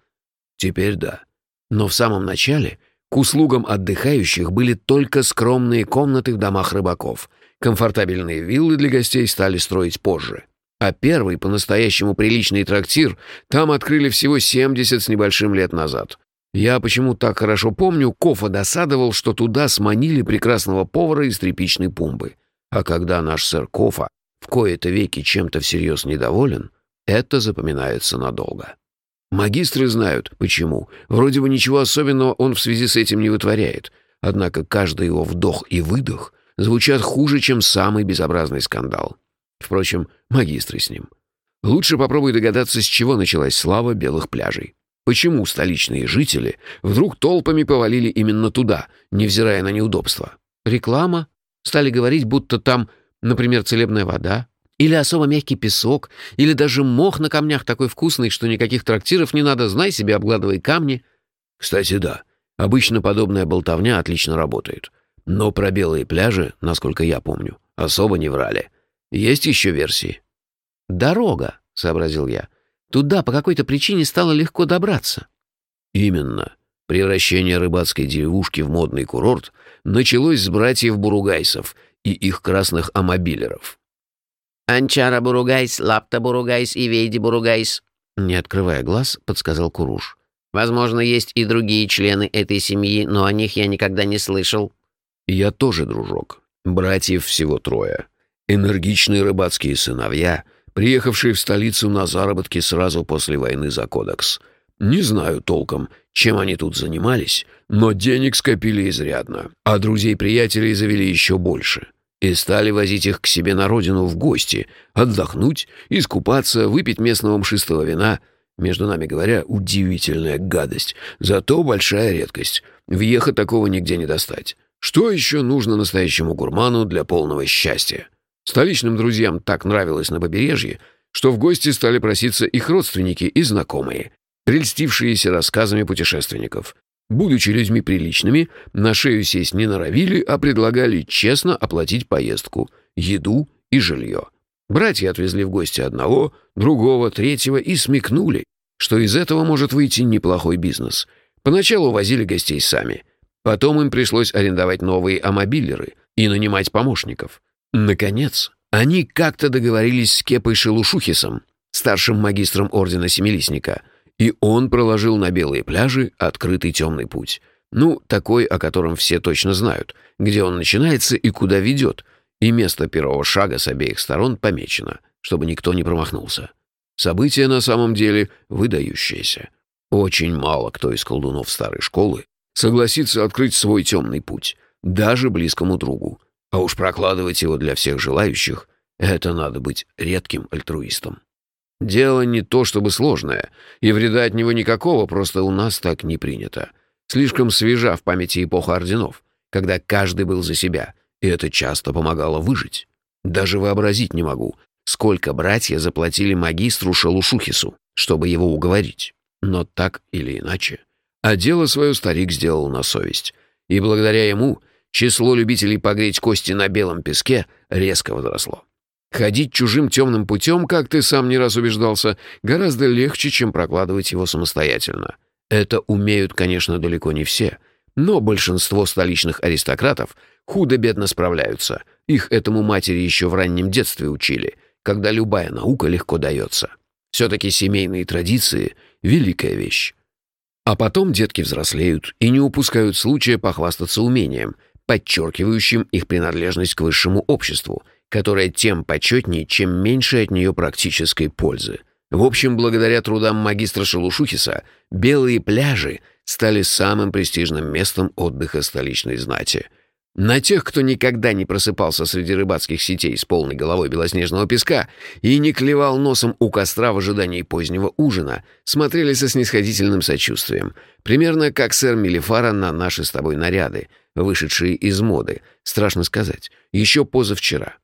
Теперь да. Но в самом начале к услугам отдыхающих были только скромные комнаты в домах рыбаков. Комфортабельные виллы для гостей стали строить позже. А первый по-настоящему приличный трактир там открыли всего 70 с небольшим лет назад. Я почему так хорошо помню, Кофа досадовал, что туда сманили прекрасного повара из тряпичной пумбы. А когда наш сэр Кофа в кои-то веки чем-то всерьез недоволен, это запоминается надолго. Магистры знают, почему. Вроде бы ничего особенного он в связи с этим не вытворяет. Однако каждый его вдох и выдох звучат хуже, чем самый безобразный скандал. Впрочем, магистры с ним. Лучше попробуй догадаться, с чего началась слава белых пляжей. Почему столичные жители вдруг толпами повалили именно туда, невзирая на неудобства? Реклама. Стали говорить, будто там, например, целебная вода, или особо мягкий песок, или даже мох на камнях такой вкусный, что никаких трактиров не надо, знай себе, обгладывай камни. Кстати, да, обычно подобная болтовня отлично работает. Но про белые пляжи, насколько я помню, особо не врали. Есть еще версии? «Дорога», — сообразил я. «Туда по какой-то причине стало легко добраться». «Именно. Превращение рыбацкой деревушки в модный курорт началось с братьев Буругайсов и их красных амобилеров. «Анчара Буругайс, Лапта Буругайс и Вейди Буругайс», не открывая глаз, подсказал Куруш. «Возможно, есть и другие члены этой семьи, но о них я никогда не слышал». «Я тоже, дружок. Братьев всего трое. Энергичные рыбацкие сыновья, приехавшие в столицу на заработки сразу после войны за кодекс. Не знаю толком, чем они тут занимались, но денег скопили изрядно, а друзей-приятелей завели еще больше» и стали возить их к себе на родину в гости, отдохнуть, искупаться, выпить местного мшистого вина. Между нами говоря, удивительная гадость, зато большая редкость. Въеха такого нигде не достать. Что еще нужно настоящему гурману для полного счастья? Столичным друзьям так нравилось на побережье, что в гости стали проситься их родственники и знакомые, прельстившиеся рассказами путешественников. Будучи людьми приличными, на шею сесть не норовили, а предлагали честно оплатить поездку, еду и жилье. Братья отвезли в гости одного, другого, третьего и смекнули, что из этого может выйти неплохой бизнес. Поначалу возили гостей сами. Потом им пришлось арендовать новые амобилеры и нанимать помощников. Наконец, они как-то договорились с Кепой Шелушухисом, старшим магистром Ордена Семилистника — и он проложил на белые пляжи открытый темный путь. Ну, такой, о котором все точно знают, где он начинается и куда ведет, и место первого шага с обеих сторон помечено, чтобы никто не промахнулся. Событие на самом деле выдающееся. Очень мало кто из колдунов старой школы согласится открыть свой темный путь, даже близкому другу. А уж прокладывать его для всех желающих — это надо быть редким альтруистом. Дело не то чтобы сложное, и вреда от него никакого, просто у нас так не принято. Слишком свежа в памяти эпоха орденов, когда каждый был за себя, и это часто помогало выжить. Даже вообразить не могу, сколько братья заплатили магистру Шалушухису, чтобы его уговорить. Но так или иначе. А дело свое старик сделал на совесть. И благодаря ему число любителей погреть кости на белом песке резко возросло. Ходить чужим темным путем, как ты сам не раз убеждался, гораздо легче, чем прокладывать его самостоятельно. Это умеют, конечно, далеко не все, но большинство столичных аристократов худо-бедно справляются. Их этому матери еще в раннем детстве учили, когда любая наука легко дается. Все-таки семейные традиции — великая вещь. А потом детки взрослеют и не упускают случая похвастаться умением, подчеркивающим их принадлежность к высшему обществу — которая тем почетнее, чем меньше от нее практической пользы. В общем, благодаря трудам магистра Шелушухиса, белые пляжи стали самым престижным местом отдыха столичной знати. На тех, кто никогда не просыпался среди рыбацких сетей с полной головой белоснежного песка и не клевал носом у костра в ожидании позднего ужина, смотрели со снисходительным сочувствием, примерно как сэр Мелифара на наши с тобой наряды, вышедшие из моды, страшно сказать, еще позавчера.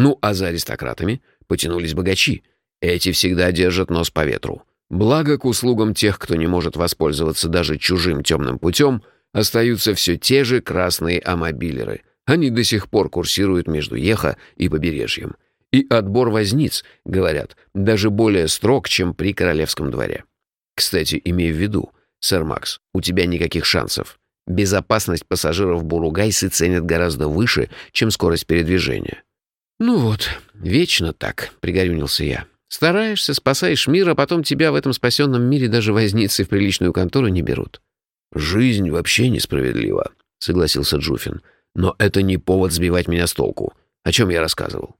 Ну, а за аристократами потянулись богачи. Эти всегда держат нос по ветру. Благо, к услугам тех, кто не может воспользоваться даже чужим темным путем — остаются все те же красные амобилеры. Они до сих пор курсируют между Еха и побережьем. И отбор возниц, говорят, даже более строг, чем при королевском дворе. Кстати, имей в виду, сэр Макс, у тебя никаких шансов. Безопасность пассажиров Буругайсы ценят гораздо выше, чем скорость передвижения. «Ну вот, вечно так», — пригорюнился я. «Стараешься, спасаешь мир, а потом тебя в этом спасенном мире даже возницы в приличную контору не берут». «Жизнь вообще несправедлива», — согласился Джуфин. «Но это не повод сбивать меня с толку. О чем я рассказывал?»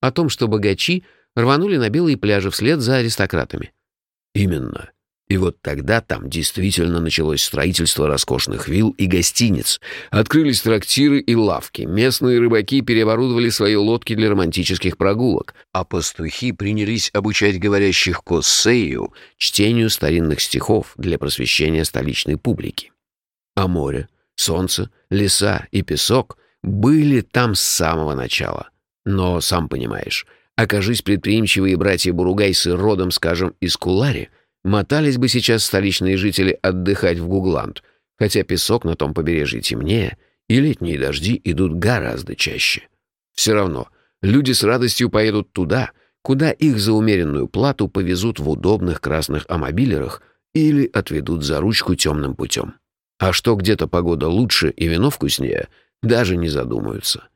«О том, что богачи рванули на белые пляжи вслед за аристократами». «Именно. И вот тогда там действительно началось строительство роскошных вилл и гостиниц. Открылись трактиры и лавки. Местные рыбаки переоборудовали свои лодки для романтических прогулок, а пастухи принялись обучать говорящих коссею чтению старинных стихов для просвещения столичной публики. А море, солнце, леса и песок были там с самого начала. Но, сам понимаешь, окажись предприимчивые братья Буругайсы родом, скажем, из Кулари — Мотались бы сейчас столичные жители отдыхать в Гугланд, хотя песок на том побережье темнее, и летние дожди идут гораздо чаще. Все равно, люди с радостью поедут туда, куда их за умеренную плату повезут в удобных красных амобилерах или отведут за ручку темным путем. А что где-то погода лучше и вино вкуснее, даже не задумаются.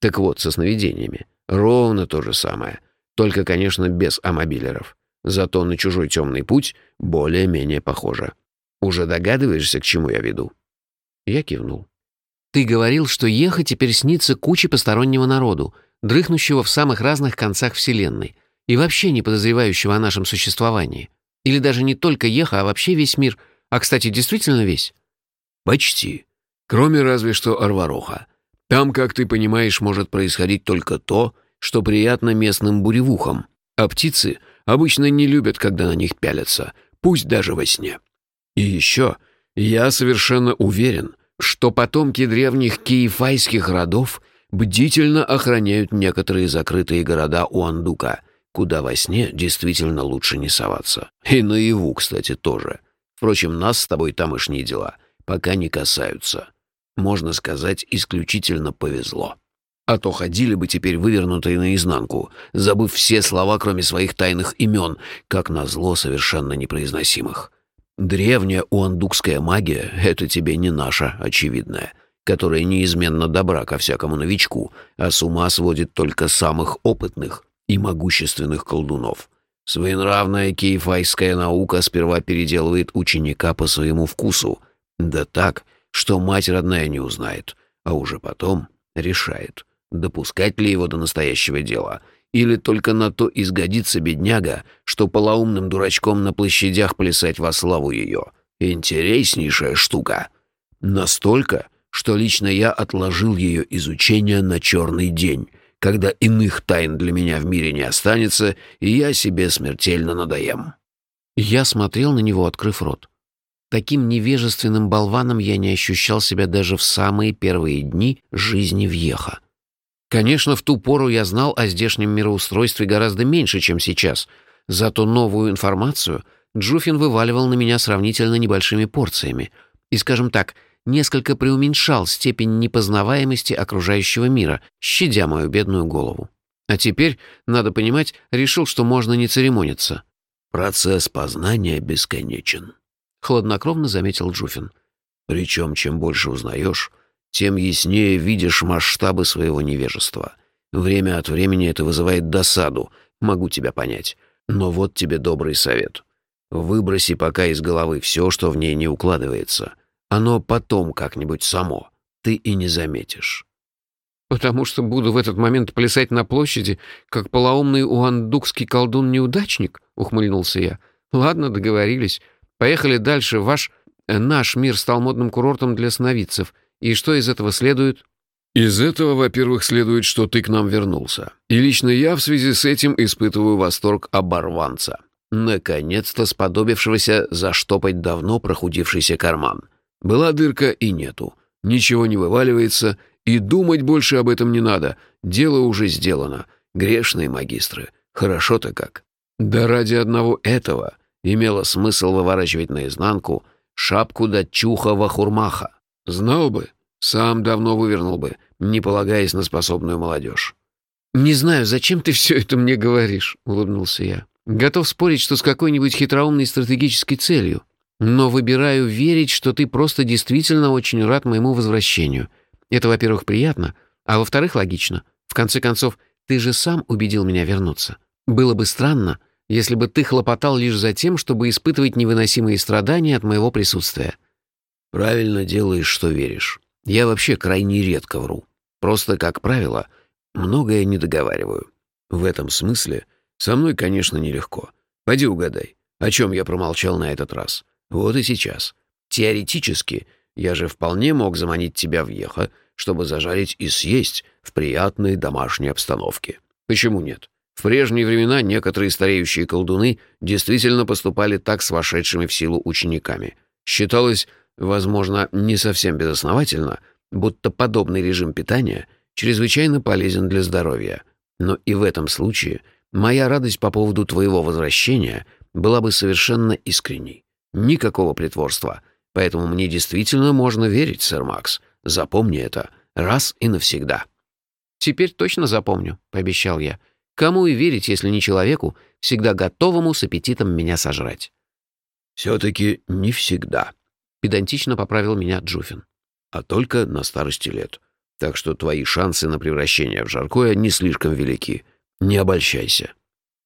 Так вот, со сновидениями. Ровно то же самое. Только, конечно, без амобилеров. Зато на чужой темный путь более-менее похоже. Уже догадываешься, к чему я веду?» Я кивнул. «Ты говорил, что ехать теперь снится куче постороннего народу, дрыхнущего в самых разных концах Вселенной и вообще не подозревающего о нашем существовании. Или даже не только Еха, а вообще весь мир. А, кстати, действительно весь?» «Почти. Кроме разве что Арвароха. Там, как ты понимаешь, может происходить только то, что приятно местным буревухам, а птицы — обычно не любят, когда на них пялятся, пусть даже во сне. И еще я совершенно уверен, что потомки древних киефайских родов бдительно охраняют некоторые закрытые города у Андука, куда во сне действительно лучше не соваться. И наяву, кстати, тоже. Впрочем, нас с тобой тамошние дела пока не касаются. Можно сказать, исключительно повезло. А то ходили бы теперь вывернутые наизнанку, забыв все слова, кроме своих тайных имен, как назло совершенно непроизносимых. Древняя уандукская магия — это тебе не наша, очевидная, которая неизменно добра ко всякому новичку, а с ума сводит только самых опытных и могущественных колдунов. Своенравная кейфайская наука сперва переделывает ученика по своему вкусу, да так, что мать родная не узнает, а уже потом решает — допускать ли его до настоящего дела, или только на то изгодится бедняга, что полоумным дурачком на площадях плясать во славу ее. Интереснейшая штука. Настолько, что лично я отложил ее изучение на черный день, когда иных тайн для меня в мире не останется, и я себе смертельно надоем. Я смотрел на него, открыв рот. Таким невежественным болваном я не ощущал себя даже в самые первые дни жизни в Еха. Конечно, в ту пору я знал о здешнем мироустройстве гораздо меньше, чем сейчас. Зато новую информацию Джуфин вываливал на меня сравнительно небольшими порциями. И, скажем так, несколько преуменьшал степень непознаваемости окружающего мира, щадя мою бедную голову. А теперь, надо понимать, решил, что можно не церемониться. «Процесс познания бесконечен», — хладнокровно заметил Джуфин. «Причем, чем больше узнаешь, тем яснее видишь масштабы своего невежества. Время от времени это вызывает досаду, могу тебя понять. Но вот тебе добрый совет. Выброси пока из головы все, что в ней не укладывается. Оно потом как-нибудь само. Ты и не заметишь. «Потому что буду в этот момент плясать на площади, как полоумный уандукский колдун-неудачник?» — ухмыльнулся я. «Ладно, договорились. Поехали дальше. Ваш... Э, наш мир стал модным курортом для сновидцев. И что из этого следует? Из этого, во-первых, следует, что ты к нам вернулся. И лично я в связи с этим испытываю восторг оборванца. Наконец-то сподобившегося заштопать давно прохудившийся карман. Была дырка и нету. Ничего не вываливается, и думать больше об этом не надо. Дело уже сделано. Грешные магистры. Хорошо-то как. Да ради одного этого имело смысл выворачивать наизнанку шапку до чуха вахурмаха. Знал бы, сам давно вывернул бы, не полагаясь на способную молодежь. «Не знаю, зачем ты все это мне говоришь», — улыбнулся я. «Готов спорить, что с какой-нибудь хитроумной стратегической целью. Но выбираю верить, что ты просто действительно очень рад моему возвращению. Это, во-первых, приятно, а во-вторых, логично. В конце концов, ты же сам убедил меня вернуться. Было бы странно, если бы ты хлопотал лишь за тем, чтобы испытывать невыносимые страдания от моего присутствия». «Правильно делаешь, что веришь. Я вообще крайне редко вру. Просто, как правило, многое не договариваю. В этом смысле со мной, конечно, нелегко. Пойди угадай, о чем я промолчал на этот раз. Вот и сейчас. Теоретически, я же вполне мог заманить тебя в Еха, чтобы зажарить и съесть в приятной домашней обстановке. Почему нет? В прежние времена некоторые стареющие колдуны действительно поступали так с вошедшими в силу учениками. Считалось, возможно, не совсем безосновательно, будто подобный режим питания чрезвычайно полезен для здоровья. Но и в этом случае моя радость по поводу твоего возвращения была бы совершенно искренней. Никакого притворства. Поэтому мне действительно можно верить, сэр Макс. Запомни это раз и навсегда. «Теперь точно запомню», — пообещал я. «Кому и верить, если не человеку, всегда готовому с аппетитом меня сожрать?» «Все-таки не всегда», педантично поправил меня Джуфин. «А только на старости лет. Так что твои шансы на превращение в жаркое не слишком велики. Не обольщайся».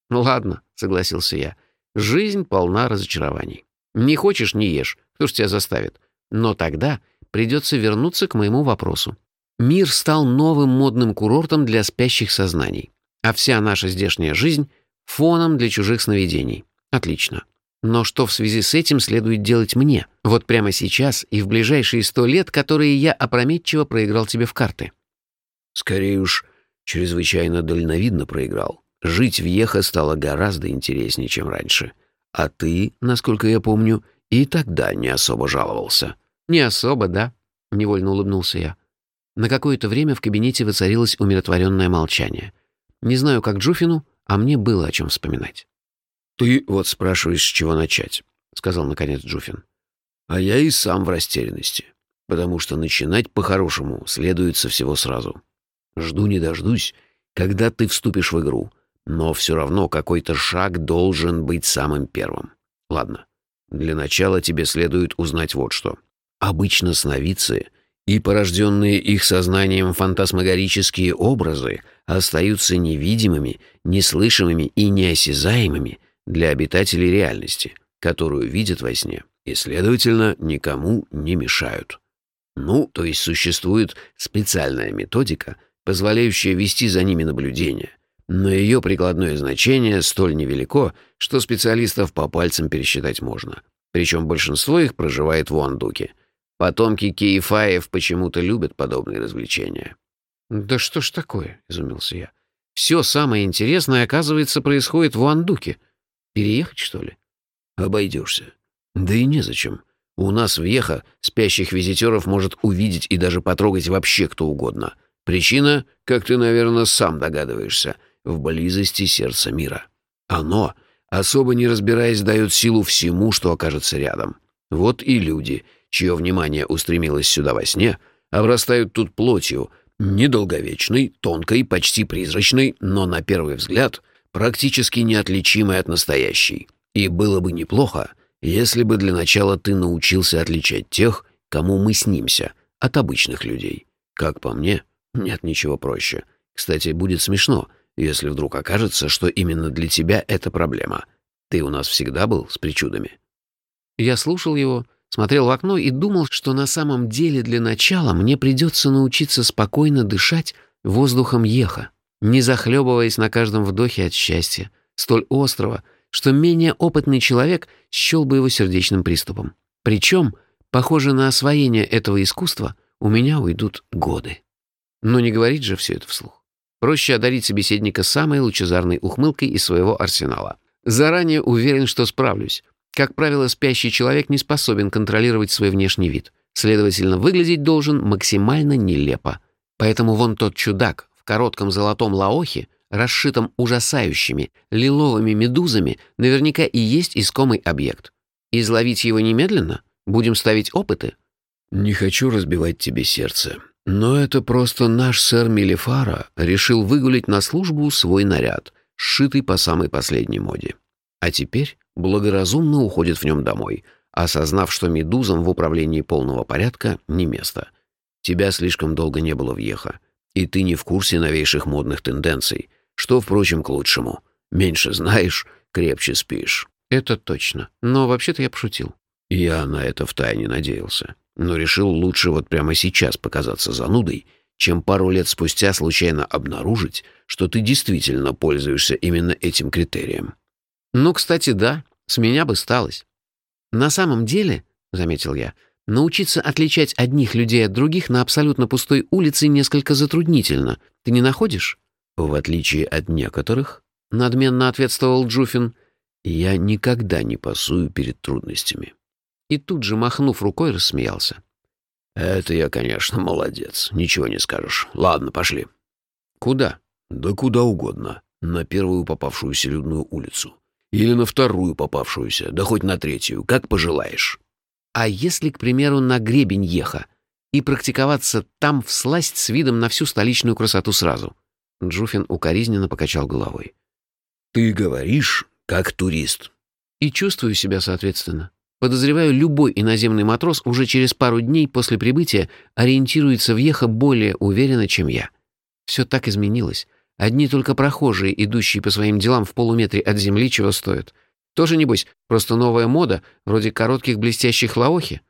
«Ну ладно», — согласился я. «Жизнь полна разочарований. Не хочешь — не ешь. Кто ж тебя заставит? Но тогда придется вернуться к моему вопросу. Мир стал новым модным курортом для спящих сознаний, а вся наша здешняя жизнь — фоном для чужих сновидений. Отлично. Но что в связи с этим следует делать мне? Вот прямо сейчас и в ближайшие сто лет, которые я опрометчиво проиграл тебе в карты. Скорее уж, чрезвычайно дальновидно проиграл. Жить в Еха стало гораздо интереснее, чем раньше. А ты, насколько я помню, и тогда не особо жаловался. Не особо, да? Невольно улыбнулся я. На какое-то время в кабинете воцарилось умиротворенное молчание. Не знаю, как Джуфину, а мне было о чем вспоминать. «Ты вот спрашиваешь, с чего начать», — сказал наконец Джуфин. «А я и сам в растерянности, потому что начинать по-хорошему следует со всего сразу. Жду не дождусь, когда ты вступишь в игру, но все равно какой-то шаг должен быть самым первым. Ладно, для начала тебе следует узнать вот что. Обычно сновидцы и порожденные их сознанием фантасмагорические образы остаются невидимыми, неслышимыми и неосязаемыми — для обитателей реальности, которую видят во сне, и, следовательно, никому не мешают. Ну, то есть существует специальная методика, позволяющая вести за ними наблюдение, но ее прикладное значение столь невелико, что специалистов по пальцам пересчитать можно. Причем большинство их проживает в Уандуке. Потомки Кейфаев почему-то любят подобные развлечения. «Да что ж такое?» — изумился я. «Все самое интересное, оказывается, происходит в Уандуке. Переехать, что ли? Обойдешься. Да и незачем. У нас в Еха спящих визитеров может увидеть и даже потрогать вообще кто угодно. Причина, как ты, наверное, сам догадываешься, в близости сердца мира. Оно, особо не разбираясь, дает силу всему, что окажется рядом. Вот и люди, чье внимание устремилось сюда во сне, обрастают тут плотью, недолговечной, тонкой, почти призрачной, но на первый взгляд практически неотличимой от настоящей. И было бы неплохо, если бы для начала ты научился отличать тех, кому мы снимся, от обычных людей. Как по мне, нет ничего проще. Кстати, будет смешно, если вдруг окажется, что именно для тебя это проблема. Ты у нас всегда был с причудами. Я слушал его, смотрел в окно и думал, что на самом деле для начала мне придется научиться спокойно дышать воздухом еха не захлебываясь на каждом вдохе от счастья, столь острого, что менее опытный человек счел бы его сердечным приступом. Причем, похоже на освоение этого искусства, у меня уйдут годы. Но не говорить же все это вслух. Проще одарить собеседника самой лучезарной ухмылкой из своего арсенала. Заранее уверен, что справлюсь. Как правило, спящий человек не способен контролировать свой внешний вид. Следовательно, выглядеть должен максимально нелепо. Поэтому вон тот чудак коротком золотом лаохе, расшитом ужасающими лиловыми медузами, наверняка и есть искомый объект. Изловить его немедленно? Будем ставить опыты? «Не хочу разбивать тебе сердце, но это просто наш сэр Мелифара решил выгулить на службу свой наряд, сшитый по самой последней моде. А теперь благоразумно уходит в нем домой, осознав, что медузам в управлении полного порядка не место. Тебя слишком долго не было в Еха, и ты не в курсе новейших модных тенденций, что, впрочем, к лучшему. Меньше знаешь, крепче спишь». «Это точно. Но вообще-то я пошутил». Я на это втайне надеялся но решил лучше вот прямо сейчас показаться занудой, чем пару лет спустя случайно обнаружить, что ты действительно пользуешься именно этим критерием. Ну, кстати, да, с меня бы сталось. На самом деле, — заметил я, — научиться отличать одних людей от других на абсолютно пустой улице несколько затруднительно. Ты не находишь? В отличие от некоторых, — надменно ответствовал Джуфин, — я никогда не пасую перед трудностями и тут же, махнув рукой, рассмеялся. «Это я, конечно, молодец, ничего не скажешь. Ладно, пошли». «Куда?» «Да куда угодно. На первую попавшуюся людную улицу. Или на вторую попавшуюся, да хоть на третью, как пожелаешь». «А если, к примеру, на гребень еха и практиковаться там всласть с видом на всю столичную красоту сразу?» Джуфин укоризненно покачал головой. «Ты говоришь, как турист». «И чувствую себя соответственно». Подозреваю, любой иноземный матрос уже через пару дней после прибытия ориентируется в Ехо более уверенно, чем я. Все так изменилось. Одни только прохожие, идущие по своим делам в полуметре от земли, чего стоят. Тоже, небось, просто новая мода, вроде коротких блестящих лаохи?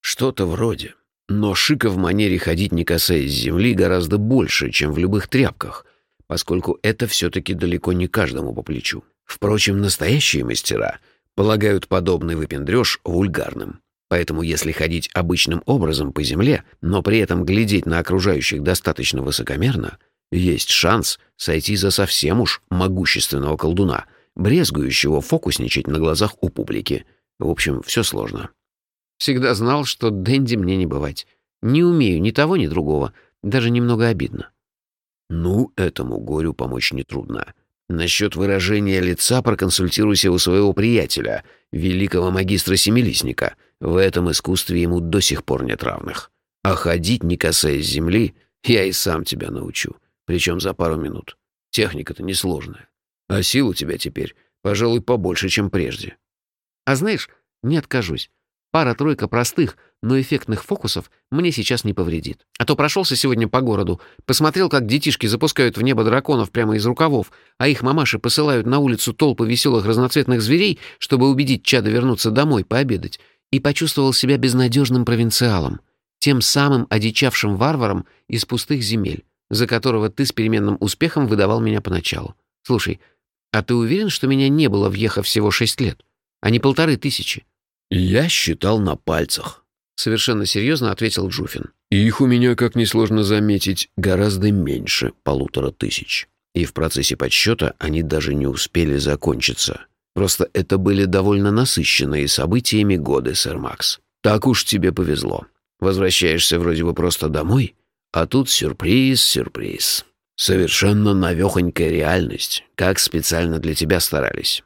Что-то вроде. Но шика в манере ходить, не касаясь земли, гораздо больше, чем в любых тряпках, поскольку это все-таки далеко не каждому по плечу. Впрочем, настоящие мастера — полагают подобный выпендрёж вульгарным. Поэтому если ходить обычным образом по земле, но при этом глядеть на окружающих достаточно высокомерно, есть шанс сойти за совсем уж могущественного колдуна, брезгующего фокусничать на глазах у публики. В общем, все сложно. Всегда знал, что Дэнди мне не бывать. Не умею ни того, ни другого. Даже немного обидно. Ну, этому горю помочь нетрудно. Насчет выражения лица проконсультируйся у своего приятеля, великого магистра-семилистника. В этом искусстве ему до сих пор нет равных. А ходить, не касаясь земли, я и сам тебя научу. Причем за пару минут. Техника-то несложная. А сил у тебя теперь, пожалуй, побольше, чем прежде. А знаешь, не откажусь. Пара-тройка простых, но эффектных фокусов мне сейчас не повредит. А то прошелся сегодня по городу, посмотрел, как детишки запускают в небо драконов прямо из рукавов, а их мамаши посылают на улицу толпы веселых разноцветных зверей, чтобы убедить чада вернуться домой пообедать, и почувствовал себя безнадежным провинциалом, тем самым одичавшим варваром из пустых земель, за которого ты с переменным успехом выдавал меня поначалу. Слушай, а ты уверен, что меня не было въехав всего шесть лет, а не полторы тысячи? «Я считал на пальцах», — совершенно серьезно ответил Джуфин. «Их у меня, как несложно заметить, гораздо меньше полутора тысяч. И в процессе подсчета они даже не успели закончиться. Просто это были довольно насыщенные событиями годы, сэр Макс. Так уж тебе повезло. Возвращаешься вроде бы просто домой, а тут сюрприз, сюрприз. Совершенно навехонькая реальность, как специально для тебя старались.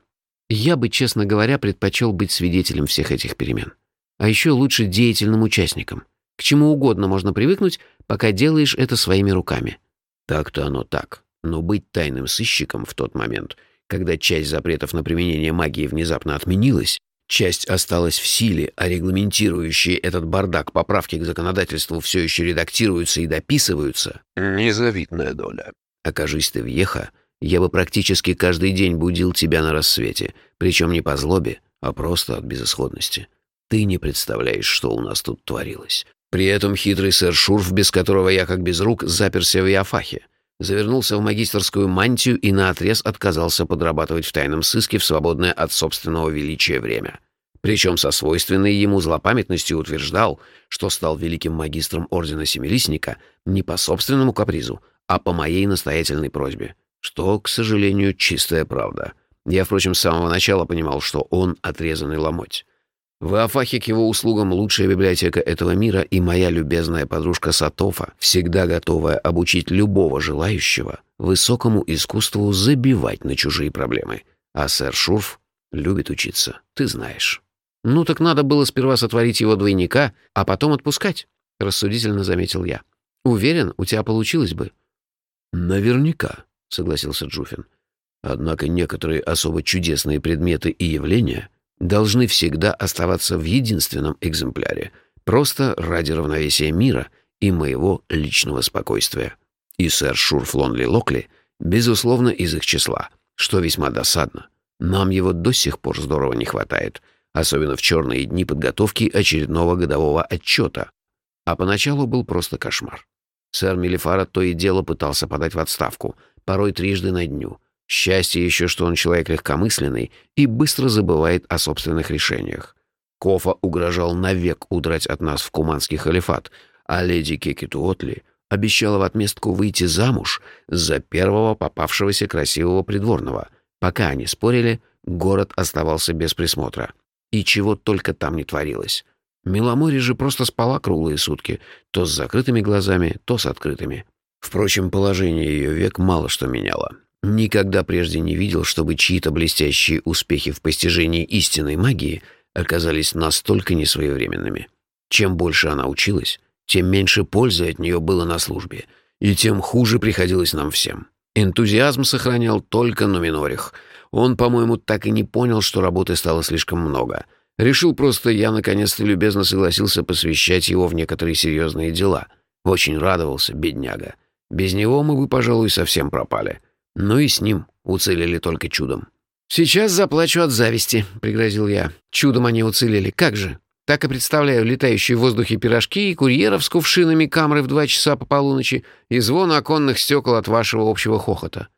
Я бы, честно говоря, предпочел быть свидетелем всех этих перемен. А еще лучше деятельным участником. К чему угодно можно привыкнуть, пока делаешь это своими руками. Так-то оно так. Но быть тайным сыщиком в тот момент, когда часть запретов на применение магии внезапно отменилась, часть осталась в силе, а регламентирующие этот бардак поправки к законодательству все еще редактируются и дописываются — незавидная доля. Окажись ты в Еха, я бы практически каждый день будил тебя на рассвете, причем не по злобе, а просто от безысходности. Ты не представляешь, что у нас тут творилось. При этом хитрый сэр Шурф, без которого я как без рук, заперся в Яфахе, завернулся в магистрскую мантию и наотрез отказался подрабатывать в тайном сыске в свободное от собственного величия время. Причем со свойственной ему злопамятностью утверждал, что стал великим магистром Ордена Семилистника не по собственному капризу, а по моей настоятельной просьбе. Что, к сожалению, чистая правда. Я, впрочем, с самого начала понимал, что он отрезанный ломоть. В Афахе к его услугам лучшая библиотека этого мира и моя любезная подружка Сатофа, всегда готовая обучить любого желающего высокому искусству забивать на чужие проблемы. А сэр Шурф любит учиться, ты знаешь. «Ну так надо было сперва сотворить его двойника, а потом отпускать», — рассудительно заметил я. «Уверен, у тебя получилось бы». «Наверняка», — согласился Джуфин. «Однако некоторые особо чудесные предметы и явления должны всегда оставаться в единственном экземпляре, просто ради равновесия мира и моего личного спокойствия. И сэр Шурф Лонли Локли, безусловно, из их числа, что весьма досадно. Нам его до сих пор здорово не хватает» особенно в черные дни подготовки очередного годового отчета. А поначалу был просто кошмар. Сэр Мелифара то и дело пытался подать в отставку, порой трижды на дню. Счастье еще, что он человек легкомысленный и быстро забывает о собственных решениях. Кофа угрожал навек удрать от нас в куманский халифат, а леди Кекитуотли обещала в отместку выйти замуж за первого попавшегося красивого придворного. Пока они спорили, город оставался без присмотра. И чего только там не творилось. Миломори же просто спала круглые сутки, то с закрытыми глазами, то с открытыми. Впрочем, положение ее век мало что меняло. Никогда прежде не видел, чтобы чьи-то блестящие успехи в постижении истинной магии оказались настолько несвоевременными. Чем больше она училась, тем меньше пользы от нее было на службе, и тем хуже приходилось нам всем. Энтузиазм сохранял только Нуминорих — он, по-моему, так и не понял, что работы стало слишком много. Решил просто, я наконец-то любезно согласился посвящать его в некоторые серьезные дела. Очень радовался, бедняга. Без него мы бы, пожалуй, совсем пропали. Ну и с ним уцелели только чудом. «Сейчас заплачу от зависти», — пригрозил я. «Чудом они уцелели. Как же? Так и представляю летающие в воздухе пирожки и курьеров с кувшинами камры в два часа по полуночи и звон оконных стекол от вашего общего хохота».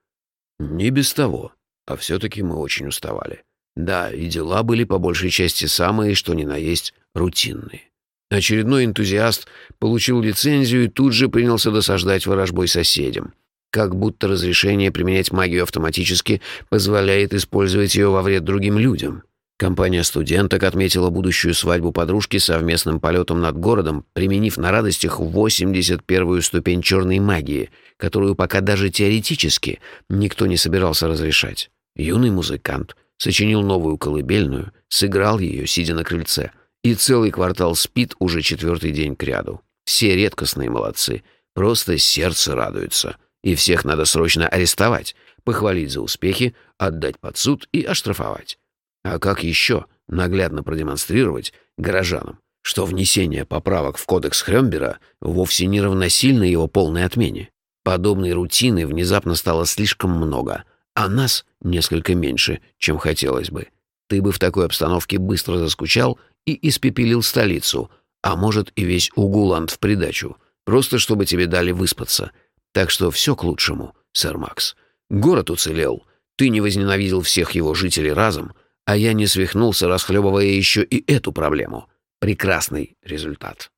«Не без того», а все-таки мы очень уставали. Да, и дела были по большей части самые, что ни на есть, рутинные. Очередной энтузиаст получил лицензию и тут же принялся досаждать ворожбой соседям. Как будто разрешение применять магию автоматически позволяет использовать ее во вред другим людям. Компания студенток отметила будущую свадьбу подружки совместным полетом над городом, применив на радостях 81-ю ступень черной магии, которую пока даже теоретически никто не собирался разрешать. Юный музыкант сочинил новую колыбельную, сыграл ее, сидя на крыльце, и целый квартал спит уже четвертый день кряду. Все редкостные молодцы, просто сердце радуется, и всех надо срочно арестовать, похвалить за успехи, отдать под суд и оштрафовать. А как еще наглядно продемонстрировать горожанам, что внесение поправок в кодекс Хрёмбера вовсе не равносильно его полной отмене? Подобной рутины внезапно стало слишком много, а нас несколько меньше, чем хотелось бы. Ты бы в такой обстановке быстро заскучал и испепелил столицу, а может и весь Угуланд в придачу, просто чтобы тебе дали выспаться. Так что все к лучшему, сэр Макс. Город уцелел, ты не возненавидел всех его жителей разом, а я не свихнулся, расхлебывая еще и эту проблему. Прекрасный результат.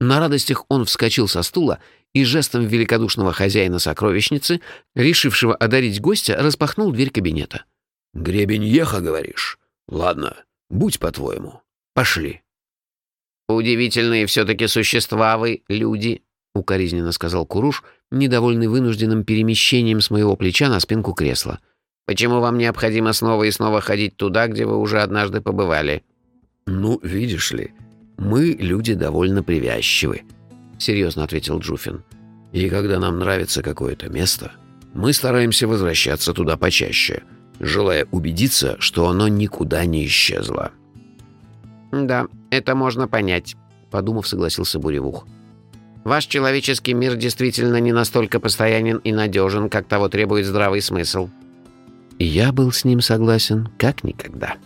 На радостях он вскочил со стула и жестом великодушного хозяина сокровищницы, решившего одарить гостя, распахнул дверь кабинета. «Гребень еха, говоришь? Ладно, будь по-твоему. Пошли». «Удивительные все-таки существа вы, люди», — укоризненно сказал Куруш, недовольный вынужденным перемещением с моего плеча на спинку кресла. Почему вам необходимо снова и снова ходить туда, где вы уже однажды побывали?» «Ну, видишь ли, мы люди довольно привязчивы», — серьезно ответил Джуфин. «И когда нам нравится какое-то место, мы стараемся возвращаться туда почаще, желая убедиться, что оно никуда не исчезло». «Да, это можно понять», — подумав, согласился Буревух. «Ваш человеческий мир действительно не настолько постоянен и надежен, как того требует здравый смысл». Я был с ним согласен как никогда.